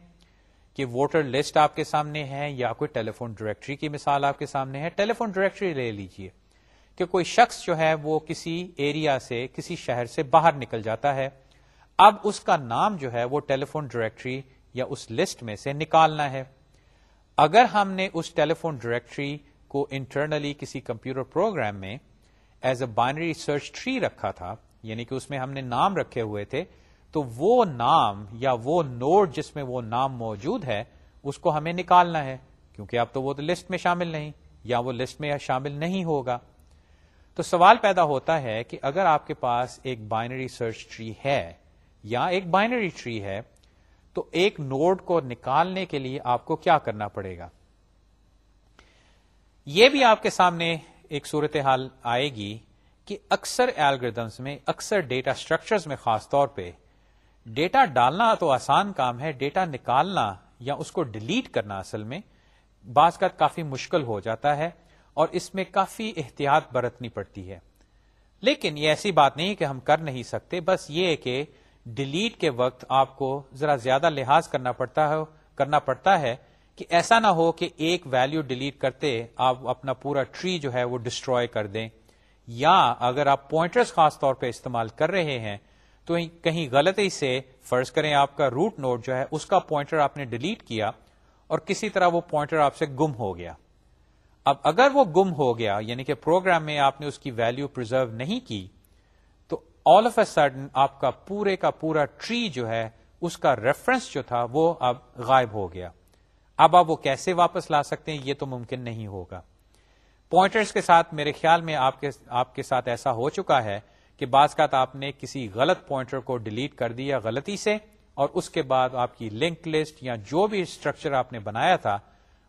کہ ووٹر لسٹ آپ کے سامنے ہے یا کوئی ٹیلی فون ڈائریکٹری کی مثال آپ کے سامنے ہے۔ ٹیلی فون ڈائریکٹری لے لیجیے کہ کوئی شخص جو ہے وہ کسی ایریا سے، کسی شہر سے باہر نکل جاتا ہے۔ اب اس کا نام جو ہے وہ ٹیلی فون ڈائریکٹری یا اس لسٹ میں سے نکالنا ہے۔ اگر ہم نے اس ٹیلی فون ڈائریکٹری کو انٹرنلی کسی کمپیوٹر پروگرام میں as a binary search tree رکھا تھا یعنی کہ اس میں ہم نے نام رکھے ہوئے تھے، تو وہ نام یا وہ نوڈ جس میں وہ نام موجود ہے، اس کو ہمیں نکالنا ہے، کیونکہ اب تو وہ تو لسٹ میں شامل نہیں، یا وہ لسٹ میں شامل نہیں ہوگا۔ تو سوال پیدا ہوتا ہے کہ اگر آپ کے پاس ایک بائنری سرچ ٹری ہے یا ایک بائنری ٹری ہے تو ایک نوڈ کو نکالنے کے لیے آپ کو کیا کرنا پڑے گا؟ یہ بھی آپ کے سامنے ایک صورتحال آئے گی کہ اکثر ایلگردمس میں، اکثر ڈیٹا اسٹرکچرز میں خاص طور پہ ڈیٹا ڈالنا تو آسان کام ہے ڈیٹا نکالنا یا اس کو ڈیلیٹ کرنا اصل میں بعض کا کافی مشکل ہو جاتا ہے اور اس میں کافی احتیاط برتنی پڑتی ہے۔ لیکن یہ ایسی بات نہیں کہ ہم کر نہیں سکتے، بس یہ کہ ڈیلیٹ کے وقت آپ کو ذرا زیادہ لحاظ کرنا پڑتا ہے کرنا پڑتا ہے کہ ایسا نہ ہو کہ ایک ویلو ڈیلیٹ کرتے آپ اپنا پورا ٹری جو ہے وہ ڈسٹروائے کر دیں۔ یا اگر آپ پوائنٹرز خاص طور پہ استعمال کر رہے ہیں، تو کہیں غلطی سے فرض کریں آپ کا روٹ نوٹ جو ہے، اس کا پوائنٹر آپ نے ڈیلیٹ کیا اور کسی طرح وہ پوائنٹر آپ سے گم ہو گیا۔ اب اگر وہ گم ہو گیا یعنی کہ پروگرام میں آپ نے اس کی ویلو پرزرو نہیں کی آل آف اے سڈن آپ کا پورے کا پورا ٹری جو ہے، اس کا ریفرنس جو تھا، وہ اب غائب ہو گیا۔ اب آپ وہ کیسے واپس لا سکتے ہیں، یہ تو ممکن نہیں ہوگا۔ پوائنٹرز کے ساتھ میرے خیال میں آپ کے آپ کے ساتھ ایسا ہو چکا ہے کہ بعض کا آپ نے کسی غلط پوائنٹر کو ڈیلیٹ کر دیا غلطی سے، اور اس کے بعد آپ کی لنک لسٹ یا جو بھی اسٹرکچر آپ نے بنایا تھا،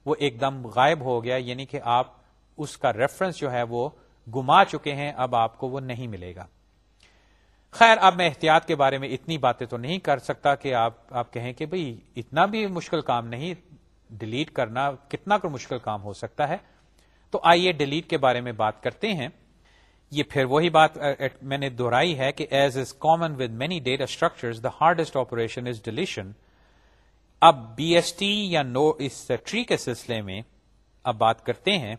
وہ ایک دم غائب ہو گیا۔ یعنی کہ آپ اس کا ریفرنس جو ہے، وہ گما چکے ہیں، اب آپ کو وہ نہیں ملے گا۔ خیر، اب میں احتیاط کے بارے میں اتنی باتیں تو نہیں کر سکتا کہ آپ آپ کہیں کہ بھئی اتنا بھی مشکل کام نہیں، ڈیلیٹ کرنا کتنا کو مشکل کام ہو سکتا ہے۔ تو آئیے ڈیلیٹ کے بارے میں بات کرتے ہیں۔ یہ پھر وہی بات میں نے دہرائی ہے کہ as is common with many data structure the hardest operation is deletion اب بی ایس ٹی یا نو اس ٹری کے سلسلے میں اب بات کرتے ہیں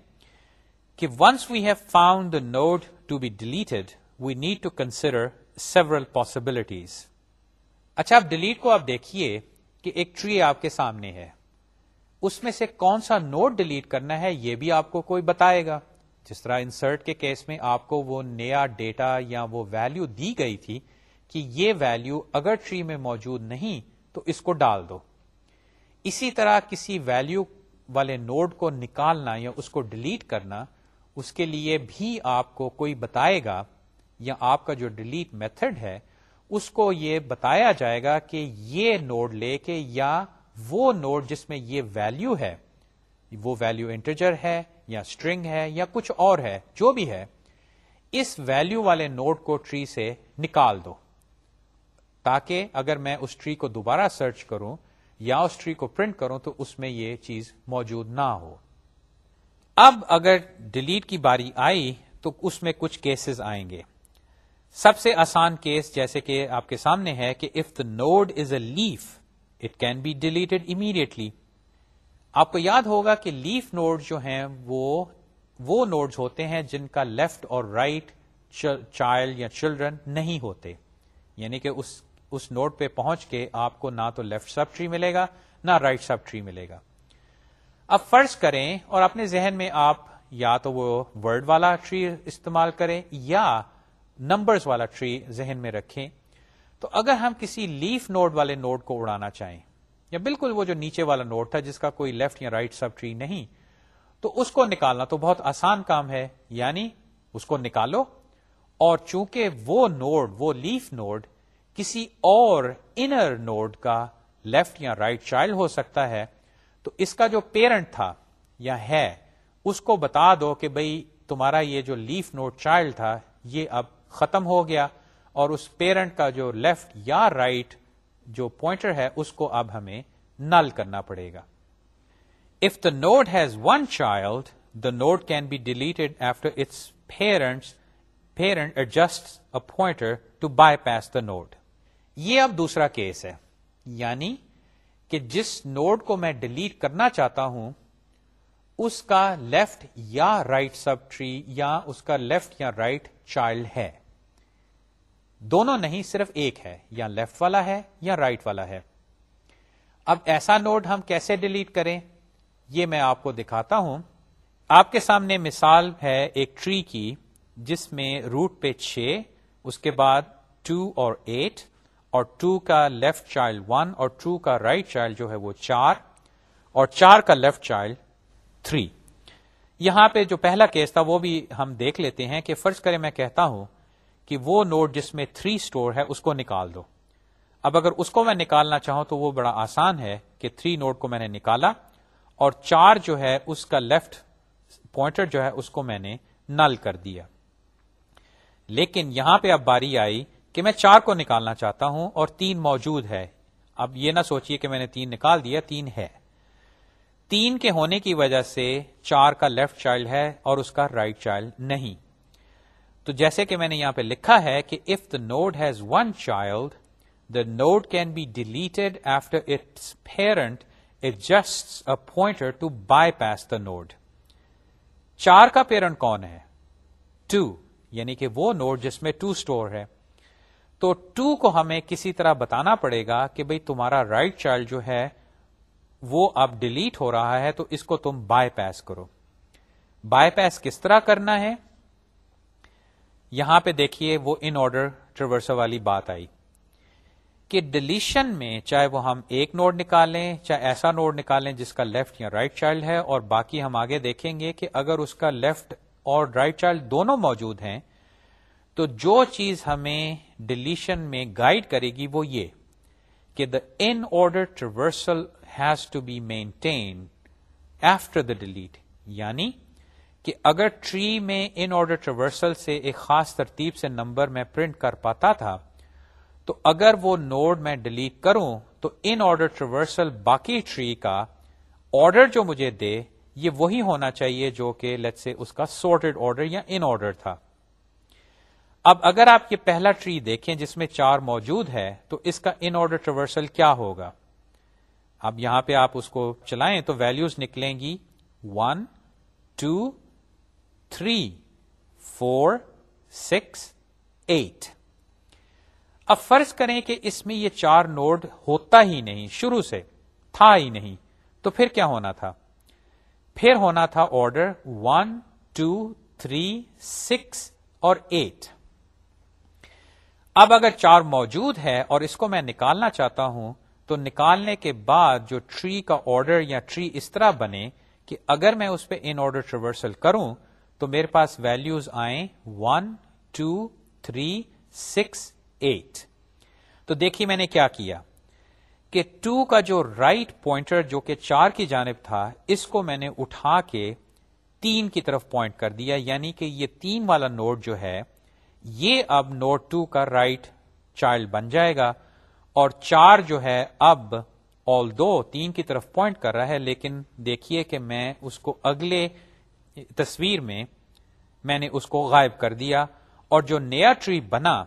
کہ once we have found the node to be deleted we need to consider several possibilities اچھا اب ڈیلیٹ کو آپ دیکھیے کہ ایک ٹری آپ کے سامنے ہے۔ اس میں سے کون سا نوٹ ڈیلیٹ کرنا ہے یہ بھی آپ کو کوئی بتائے گا۔ جس طرح انسرٹ کے کیس میں آپ کو وہ نیا ڈیٹا یا وہ ویلو دی گئی تھی کہ یہ ویلو اگر ٹری میں موجود نہیں تو اس کو ڈال دو۔ اسی طرح کسی ویلو والے نوڈ کو نکالنا یا اس کو ڈیلیٹ کرنا، اس کے لیے بھی آپ کو کوئی بتائے گا یا آپ کا جو ڈیلیٹ میتھڈ ہے، اس کو یہ بتایا جائے گا کہ یہ نوڈ لے کے یا وہ نوڈ جس میں یہ ویلو ہے، وہ ویلو انٹرجر ہے یا اسٹرنگ ہے یا کچھ اور ہے، جو بھی ہے، اس ویلو والے نوٹ کو ٹری سے نکال دو، تاکہ اگر میں اس ٹری کو دوبارہ سرچ کروں یا اس ٹری کو پرنٹ کروں تو اس میں یہ چیز موجود نہ ہو۔ اب اگر ڈیلیٹ کی باری آئی تو اس میں کچھ کیسز آئیں گے۔ سب سے آسان کیس جیسے کہ آپ کے سامنے ہے کہ if the node is a leaf it can be deleted immediately آپ کو یاد ہوگا کہ لیف نوڈ جو ہیں وہ وہ نوڈز ہوتے ہیں جن کا لیفٹ اور رائٹ چائلڈ یا چلڈرن نہیں ہوتے. یعنی کہ اس اس نوٹ پہ پہنچ کے آپ کو نہ تو لیفٹ سب ٹری ملے گا، نہ رائٹ سب ٹری ملے گا. اب فرض کریں اور اپنے ذہن میں آپ یا تو وہ ورڈ والا ٹری استعمال کریں یا نمبرز والا ٹری ذہن میں رکھیں۔ تو اگر ہم کسی لیف نوڈ والے نوڈ کو اڑانا چاہیں، یا بالکل وہ جو نیچے والا نوڈ تھا جس کا کوئی لیفٹ یا رائٹ سب ٹری نہیں، تو اس کو نکالنا تو بہت آسان کام ہے۔ یعنی اس کو نکالو اور چونکہ وہ نوڈ، وہ لیف نوڈ کسی اور انر نوڈ کا لیفٹ یا رائٹ چائلڈ ہو سکتا ہے، تو اس کا جو پیرنٹ تھا یا ہے، اس کو بتا دو کہ بھئی تمہارا یہ جو لیف نوڈ چائلڈ تھا، یہ اب ختم ہو گیا اور اس پیرنٹ کا جو لیفٹ یا رائٹ جو پوائنٹر ہے اس کو اب ہمیں نل کرنا پڑے گا۔ If the node has one child the node can be deleted after its parents parent adjust a pointer to bypass the node یہ اب دوسرا کیس ہے۔ یعنی کہ جس نوڈ کو میں ڈیلیٹ کرنا چاہتا ہوں، اس کا لیفٹ یا رائٹ سب ٹری یا اس کا لیفٹ یا رائٹ چائلڈ ہے۔ دونوں نہیں، صرف ایک ہے، یا لیفٹ والا ہے یا رائٹ right والا ہے۔ اب ایسا نوڈ ہم کیسے ڈیلیٹ کریں؟ یہ میں آپ کو دکھاتا ہوں۔ آپ کے سامنے مثال ہے ایک ٹری کی، جس میں روٹ پہ چھ، اس کے بعد ٹو اور ایٹ، اور ٹو کا لیفٹ چائلڈ ون، اور ٹو کا رائٹ right چائلڈ جو ہے وہ چار، اور چار کا لیفٹ چائلڈ تھری۔ یہاں پہ جو پہلا کیس تھا وہ بھی ہم دیکھ لیتے ہیں کہ فرض کرے میں کہتا ہوں کہ وہ نوٹ جس میں تھری اسٹور ہے، اس کو نکال دو۔ اب اگر اس کو میں نکالنا چاہوں تو وہ بڑا آسان ہے کہ تھری نوٹ کو میں نے نکالا اور چار جو ہے، اس کا لیفٹ پوائنٹر جو ہے، اس کو میں نے نل کر دیا۔ لیکن یہاں پہ اب باری آئی کہ میں چار کو نکالنا چاہتا ہوں اور تین موجود ہے۔ اب یہ نہ سوچئے کہ میں نے تین نکال دیا، تین ہے۔ تین کے ہونے کی وجہ سے چار کا لیفٹ چائلڈ ہے اور اس کا رائٹ right چائلڈ نہیں۔ تو جیسے کہ میں نے یہاں پہ لکھا ہے کہ if the node has one child the node can be deleted after its parent adjusts a pointer to bypass the node چار کا پیرنٹ کون ہے؟ ٹو یعنی کہ وہ نوڈ جس میں ٹو اسٹور ہے. تو ٹو کو ہمیں کسی طرح بتانا پڑے گا کہ بھئی تمہارا رائٹ right چائلڈ جو ہے وہ اب ڈیلیٹ ہو رہا ہے تو اس کو تم بائی پاس کرو. بائی پاس کس طرح کرنا ہے؟ یہاں پہ دیکھیے وہ ان آرڈر ٹریورسر والی بات آئی کہ ڈلیشن میں چاہے وہ ہم ایک نوڈ نکالیں، چاہے ایسا نوڈ نکالیں جس کا لیفٹ یا رائٹ right چائلڈ ہے، اور باقی ہم آگے دیکھیں گے کہ اگر اس کا لیفٹ اور رائٹ right چائلڈ دونوں موجود ہیں، تو جو چیز ہمیں ڈلیشن میں گائیڈ کرے گی وہ یہ کہ the in order traversal has to be maintain after the delete یعنی کہ اگر ٹری میں ان آرڈر ٹریورسل سے ایک خاص ترتیب سے نمبر میں پرنٹ کر پاتا تھا، تو اگر وہ نوڈ میں ڈیلیٹ کروں تو ان آرڈر ٹریورسل باقی ٹری کا آرڈر جو مجھے دے، یہ وہی ہونا چاہیے جو کہ لیٹ سے اس کا سورٹڈ آرڈر یا ان آرڈر تھا۔ اب اگر آپ یہ پہلا ٹری دیکھیں جس میں چار موجود ہے، تو اس کا ان آرڈر ٹریورسل کیا ہوگا؟ اب یہاں پہ آپ اس کو چلائیں تو ویلوز نکلیں گی۔ One two three four six eight اب فرض کریں کہ اس میں یہ چار نوڈ ہوتا ہی نہیں، شروع سے، تھا ہی نہیں، تو پھر کیا ہونا تھا؟ پھر ہونا تھا order one two three six اور ایٹ اب اگر چار موجود ہے اور اس کو میں نکالنا چاہتا ہوں، تو نکالنے کے بعد جو ٹری کا آرڈر یا ٹری اس طرح بنے کہ اگر میں اس پہ ان آرڈر ٹریورسل کروں تو میرے پاس ویلوز آئیں one two three six eight تو دیکھیے میں نے کیا کیا کہ ٹو کا جو رائٹ right پوائنٹر جو کہ چار کی جانب تھا، اس کو میں نے اٹھا کے تین کی طرف پوائنٹ کر دیا یعنی کہ یہ تین والا نوٹ جو ہے، یہ اب نوٹ ٹو کا رائٹ right چائلڈ بن جائے گا اور چار جو ہے اب آل دو تین کی طرف پوائنٹ کر رہا ہے، لیکن دیکھیے کہ میں اس کو اگلے تصویر میں میں نے اس کو غائب کر دیا اور جو نیا ٹری بنا،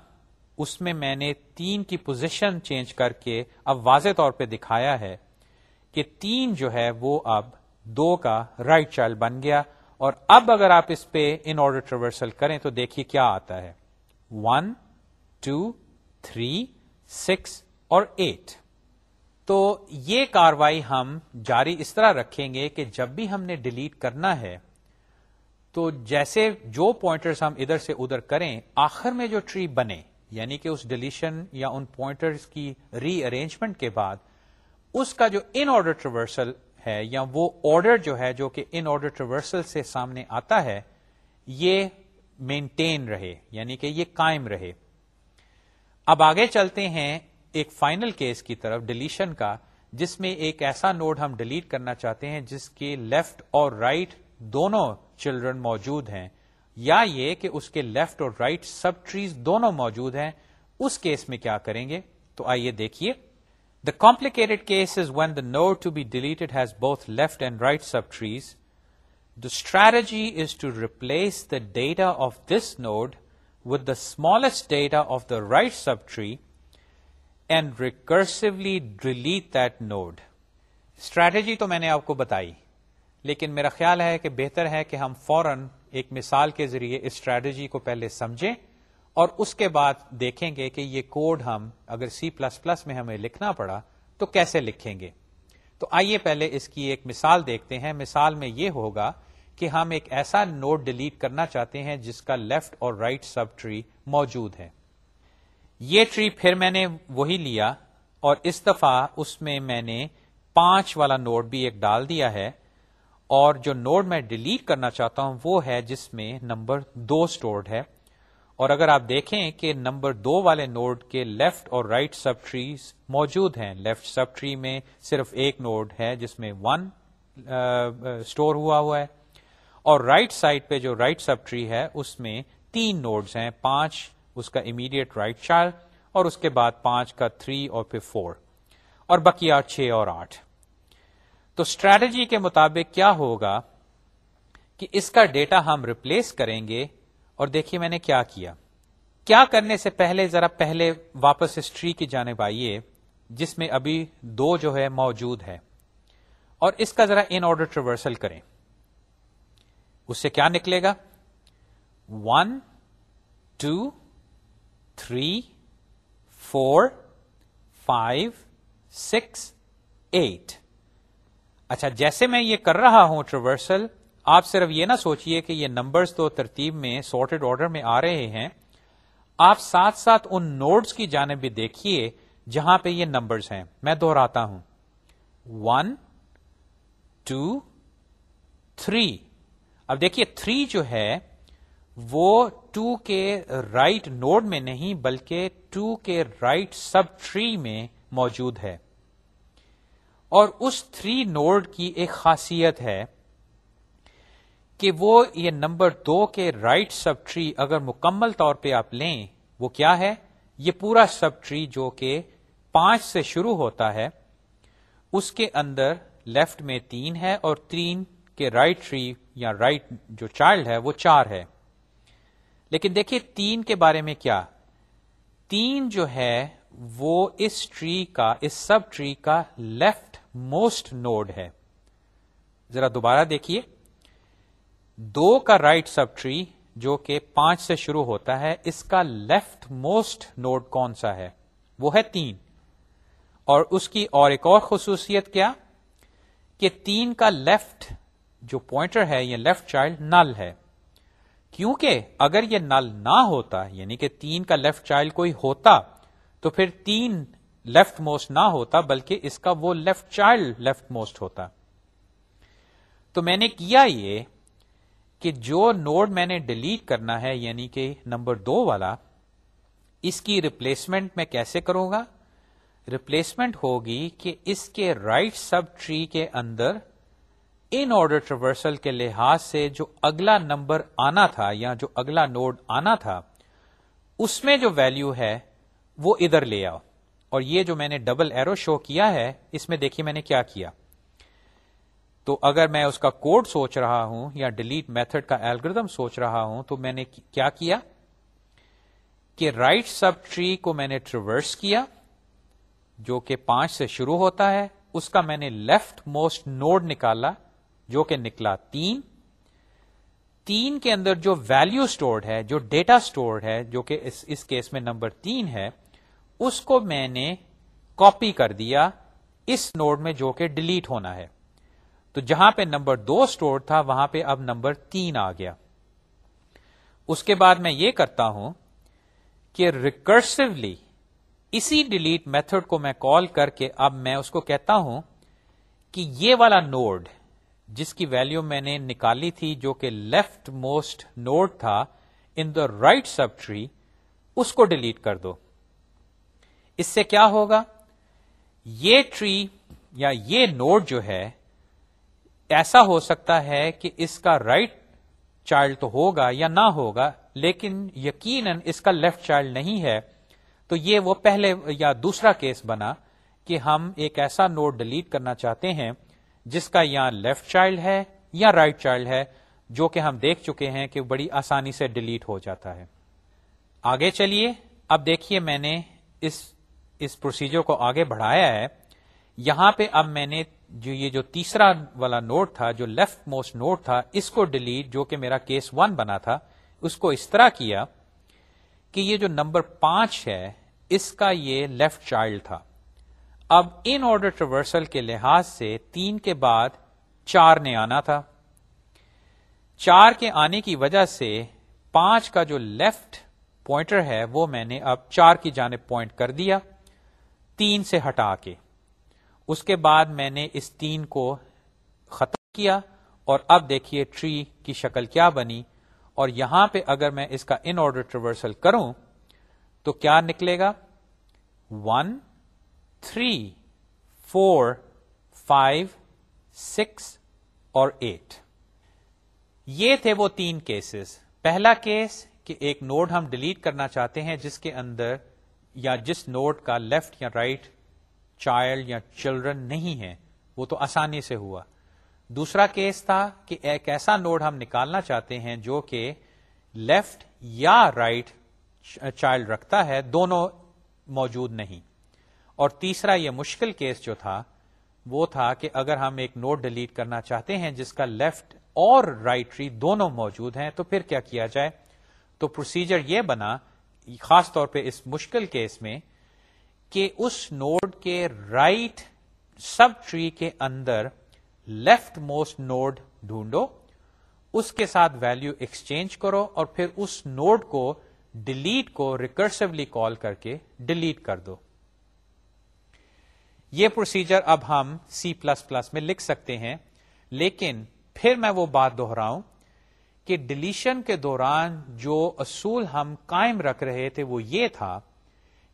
اس میں میں نے تین کی پوزیشن چینج کر کے اب واضح طور پہ دکھایا ہے کہ تین جو ہے وہ اب دو کا رائٹ right چائلڈ بن گیا اور اب اگر آپ اس پہ ان آرڈر ٹریورسل کریں تو دیکھیے کیا آتا ہے۔ ون ٹو تھری سکس اور ایٹ تو یہ کاروائی ہم جاری اس طرح رکھیں گے کہ جب بھی ہم نے ڈیلیٹ کرنا ہے تو جیسے جو پوائنٹرز ہم ادھر سے ادھر کریں، آخر میں جو ٹری بنے یعنی کہ اس ڈلیشن یا ان پوائنٹرز کی ری ارینجمنٹ کے بعد، اس کا جو ان آرڈر ٹریورسل ہے یا وہ آرڈر جو ہے، جو کہ ان آرڈر ٹریورسل سے سامنے آتا ہے، یہ مینٹین رہے یعنی کہ یہ قائم رہے۔ اب آگے چلتے ہیں ایک فائنل کیس کی طرف ڈلیشن کا، جس میں ایک ایسا نوڈ ہم ڈیلیٹ کرنا چاہتے ہیں، جس کے لیفٹ اور رائٹ right دونوں چلڈرن موجود ہیں، یا یہ کہ اس کے لیفٹ اور رائٹ سب ٹریز دونوں موجود ہیں، اس کیس میں کیا کریں گے؟ تو آئیے دیکھیے۔ The complicated case is when the node to be deleted has both left and right subtrees the strategy is to replace the data of this node with the smallest data of the right subtree and recursively delete that node strategy تو میں نے آپ کو بتائی۔ لیکن میرا خیال ہے کہ بہتر ہے کہ ہم فوراً ایک مثال کے ذریعے اس اسٹریٹجی کو پہلے سمجھیں اور اس کے بعد دیکھیں گے کہ یہ کوڈ ہم، اگر سی پلس پلس میں ہمیں لکھنا پڑا، تو کیسے لکھیں گے؟ تو آئیے پہلے اس کی ایک مثال دیکھتے ہیں۔ مثال میں یہ ہوگا کہ ہم ایک ایسا نوٹ ڈیلیٹ کرنا چاہتے ہیں جس کا لیفٹ اور رائٹ right سب ٹری موجود ہے یہ ٹری پھر میں نے وہی لیا اور اس دفعہ اس میں میں نے پانچ والا نوٹ بھی ایک ڈال دیا ہے۔ اور جو نوڈ میں ڈیلیٹ کرنا چاہتا ہوں وہ ہے جس میں نمبر دو سٹورڈ ہے۔ اور اگر آپ دیکھیں کہ نمبر دو والے نوڈ کے لیفٹ اور رائٹ سب ٹریز موجود ہیں۔ لیفٹ سب ٹری میں صرف ایک نوڈ ہے جس میں ون اسٹور ہوا ہوا ہے۔ اور رائٹ right سائڈ پہ جو رائٹ سب ٹری ہے، اس میں تین نوڈز ہیں۔ پانچ، اس کا امیڈیٹ رائٹ چائلڈ اور اس کے بعد پانچ کا تھری اور پھر فور اور بقیہ چھ اور آٹھ۔ تو اسٹریٹجی کے مطابق کیا ہوگا کہ اس کا ڈیٹا ہم ریپلیس کریں گے اور دیکھیے میں نے کیا کیا۔ کیا کرنے سے پہلے ذرا پہلے واپس اس ٹری کی جانب آئیے، جس میں ابھی دو جو ہے موجود ہے اور اس کا ذرا ان آرڈر ٹریورسل کریں۔ اس سے کیا نکلے گا؟ One two three four five six eight اچھا جیسے میں یہ کر رہا ہوں ٹریورسل آپ صرف یہ نہ سوچئے کہ یہ نمبرز تو ترتیب میں سارٹیڈ آرڈر میں آ رہے ہیں۔ آپ ساتھ ساتھ ان نوڈز کی جانب بھی دیکھیے جہاں پہ یہ نمبرز ہیں۔ میں دوہراتا ہوں۔ ون ٹو تھری اب دیکھیے تھری جو ہے، وہ ٹو کے رائٹ نوڈ میں نہیں، بلکہ ٹو کے رائٹ سب ٹری میں موجود ہے۔ اور اس تھری نوڈ کی ایک خاصیت ہے کہ وہ یہ نمبر دو کے رائٹ سب ٹری اگر مکمل طور پہ آپ لیں، وہ کیا ہے؟ یہ پورا سب ٹری جو کہ پانچ سے شروع ہوتا ہے، اس کے اندر لیفٹ میں تین ہے اور تین کے رائٹ ٹری یا رائٹ جو چائلڈ ہے، وہ چار ہے۔ لیکن دیکھیے تین کے بارے میں کیا۔ تین جو ہے، وہ اس ٹری کا، اس سب ٹری کا لیفٹ موسٹ نوڈ ہے۔ ذرا دوبارہ دیکھیے۔ دو کا رائٹ سب ٹری جو کہ پانچ سے شروع ہوتا ہے، اس کا لیفٹ موسٹ نوڈ کون سا ہے؟ وہ ہے تین۔ اور اس کی اور ایک اور خصوصیت کیا؟ کہ تین کا لیفٹ جو پوائنٹر ہے، یہ لیفٹ چائلڈ نل ہے۔ کیونکہ اگر یہ نل نہ ہوتا یعنی کہ تین کا لیفٹ چائلڈ کوئی ہوتا، تو پھر تین لیفٹ موسٹ نہ ہوتا، بلکہ اس کا وہ لیفٹ چائلڈ لیفٹ موسٹ ہوتا۔ تو میں نے کیا یہ کہ جو نوڈ میں نے ڈیلیٹ کرنا ہے یعنی کہ نمبر دو والا، اس کی ریپلیسمنٹ میں کیسے کروں گا؟ ریپلیسمنٹ ہوگی کہ اس کے رائٹ سب ٹری کے اندر ان آرڈر ٹریورسل کے لحاظ سے جو اگلا نمبر آنا تھا یا جو اگلا نوڈ آنا تھا، اس میں جو ویلو ہے، وہ ادھر لے آؤ۔ اور یہ جو میں نے ڈبل ایرو شو کیا ہے، اس میں دیکھیے میں نے کیا کیا۔ تو اگر میں اس کا کوڈ سوچ رہا ہوں یا ڈیلیٹ میتھڈ کا ایلگردم سوچ رہا ہوں، تو میں نے کیا کیا؟ کہ رائٹ سب ٹری کو میں نے ٹریورس کیا، جو کہ پانچ سے شروع ہوتا ہے، اس کا میں نے لیفٹ موسٹ نوڈ نکالا، جو کہ نکلا تین۔ تین کے اندر جو ویلو اسٹورڈ ہے، جو ڈیٹا اسٹورڈ ہے، جو کہ اس اس کیس میں نمبر تین ہے اس کو میں نے کاپی کر دیا اس نوڈ میں جو کہ ڈیلیٹ ہونا ہے۔ تو جہاں پہ نمبر دو اسٹور تھا، وہاں پہ اب نمبر تین آ گیا۔ اس کے بعد میں یہ کرتا ہوں کہ ریکرسولی اسی ڈیلیٹ میتھڈ کو میں کال کر کے اب میں اس کو کہتا ہوں کہ یہ والا نوڈ جس کی ویلو میں نے نکالی تھی، جو کہ لیفٹ موسٹ نوڈ تھا in the right subtree, اس کو ڈیلیٹ کر دو۔ اس سے کیا ہوگا؟ یہ ٹری یا یہ نوڈ جو ہے، ایسا ہو سکتا ہے کہ اس کا رائٹ right چائلڈ تو ہوگا یا نہ ہوگا، لیکن یقیناً اس کا لیفٹ چائلڈ نہیں ہے۔ تو یہ وہ پہلے یا دوسرا کیس بنا کہ ہم ایک ایسا نوٹ ڈیلیٹ کرنا چاہتے ہیں جس کا یا لیفٹ چائلڈ ہے یا رائٹ right چائلڈ ہے، جو کہ ہم دیکھ چکے ہیں کہ بڑی آسانی سے ڈیلیٹ ہو جاتا ہے۔ آگے چلیے، اب دیکھیے میں نے اس اس پروسیجر کو آگے بڑھایا ہے، یہاں پہ اب میں نے جو یہ جو تیسرا والا نوٹ تھا، جو لیفٹ موسٹ نوٹ تھا، اس کو ڈیلیٹ جو کہ میرا کیس ون بنا تھا، اس کو اس طرح کیا کہ یہ جو نمبر پانچ ہے، اس کا یہ لیفٹ چائلڈ تھا۔ اب ان آرڈر ٹریورسل کے لحاظ سے تین کے بعد چار نے آنا تھا۔ چار کے آنے کی وجہ سے پانچ کا جو لیفٹ پوائنٹر ہے، وہ میں نے اب چار کی جانب پوائنٹ کر دیا۔ تین سے ہٹا کے۔ اس کے بعد میں نے اس تین کو ختم کیا اور اب دیکھیے ٹری کی شکل کیا بنی۔ اور یہاں پہ اگر میں اس کا ان آرڈر ٹریورسل کروں تو کیا نکلے گا؟ One, three, four, five, six اور ایٹ۔ یہ تھے وہ تین کیسز۔ پہلا کیس کہ ایک نوڈ ہم ڈیلیٹ کرنا چاہتے ہیں جس کے اندر یا جس نوڈ کا لیفٹ یا رائٹ right چائلڈ یا چلڈرن نہیں ہے، وہ تو آسانی سے ہوا۔ دوسرا کیس تھا کہ ایک ایسا نوڈ ہم نکالنا چاہتے ہیں جو کہ لیفٹ یا رائٹ right چائلڈ رکھتا ہے، دونوں موجود نہیں۔ اور تیسرا یہ مشکل کیس جو تھا، وہ تھا کہ اگر ہم ایک نوٹ ڈیلیٹ کرنا چاہتے ہیں جس کا لیفٹ اور رائٹ ٹری دونوں موجود ہیں، تو پھر کیا کیا جائے؟ تو پروسیجر یہ بنا خاص طور پہ اس مشکل کیس میں کہ اس نوڈ کے رائٹ سب ٹری کے اندر لیفٹ موسٹ نوڈ ڈھونڈو، اس کے ساتھ ویلو ایکسچینج کرو اور پھر اس نوڈ کو ڈیلیٹ کو ریکرسولی کال کر کے ڈیلیٹ کر دو۔ یہ پروسیجر اب ہم سی پلس پلس میں لکھ سکتے ہیں، لیکن پھر میں وہ بات دوہراؤں کہ ڈلیشن کے دوران جو اصول ہم قائم رکھ رہے تھے وہ یہ تھا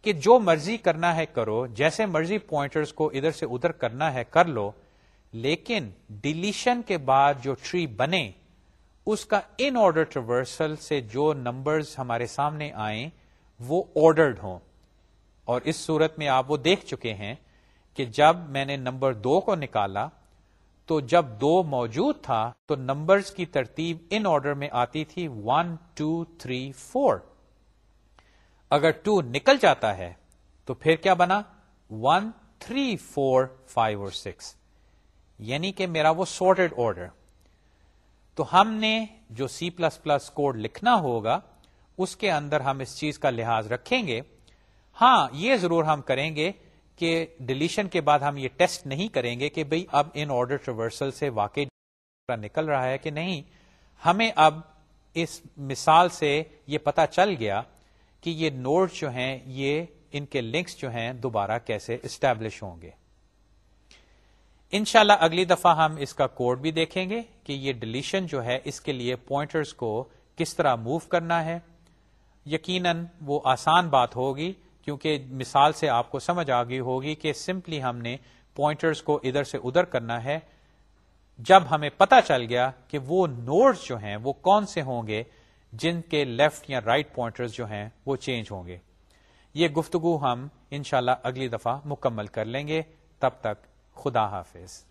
کہ جو مرضی کرنا ہے کرو، جیسے مرضی پوائنٹرز کو ادھر سے ادھر کرنا ہے کر لو، لیکن ڈیلیشن کے بعد جو ٹری بنے، اس کا ان آرڈر ٹریورسل سے جو نمبرز ہمارے سامنے آئیں، وہ آرڈرڈ ہوں۔ اور اس صورت میں آپ وہ دیکھ چکے ہیں کہ جب میں نے نمبر دو کو نکالا تو جب دو موجود تھا تو نمبرز کی ترتیب ان آرڈر میں آتی تھی ون، ٹو، تھری، فور۔ اگر ٹو نکل جاتا ہے تو پھر کیا بنا؟ ون، تھری، فور، فائیو اور سکس۔ یعنی کہ میرا وہ سارٹیڈ آرڈر۔ تو ہم نے جو سی پلس پلس کوڈ لکھنا ہوگا، اس کے اندر ہم اس چیز کا لحاظ رکھیں گے۔ ہاں یہ ضرور ہم کریں گے کہ ڈلیشن کے بعد ہم یہ ٹیسٹ نہیں کریں گے کہ بھئی اب ان آرڈر ٹریورسل سے واقعی نکل رہا ہے کہ نہیں۔ ہمیں اب اس مثال سے یہ پتا چل گیا کہ یہ نوڈ جو ہیں، یہ ان کے لنکس جو ہیں دوبارہ کیسے اسٹیبلش ہوں گے۔ انشاءاللہ اگلی دفعہ ہم اس کا کوڈ بھی دیکھیں گے کہ یہ ڈلیشن جو ہے، اس کے لیے پوائنٹرز کو کس طرح موو کرنا ہے۔ یقیناً وہ آسان بات ہوگی۔ کیونکہ مثال سے آپ کو سمجھ آ گئی ہوگی کہ سمپلی ہم نے پوائنٹرز کو ادھر سے ادھر کرنا ہے۔ جب ہمیں پتا چل گیا کہ وہ نوڈز جو ہیں، وہ کون سے ہوں گے، جن کے لیفٹ یا رائٹ right پوائنٹرز جو ہیں، وہ چینج ہوں گے۔ یہ گفتگو ہم انشاءاللہ اگلی دفعہ مکمل کر لیں گے۔ تب تک خدا حافظ۔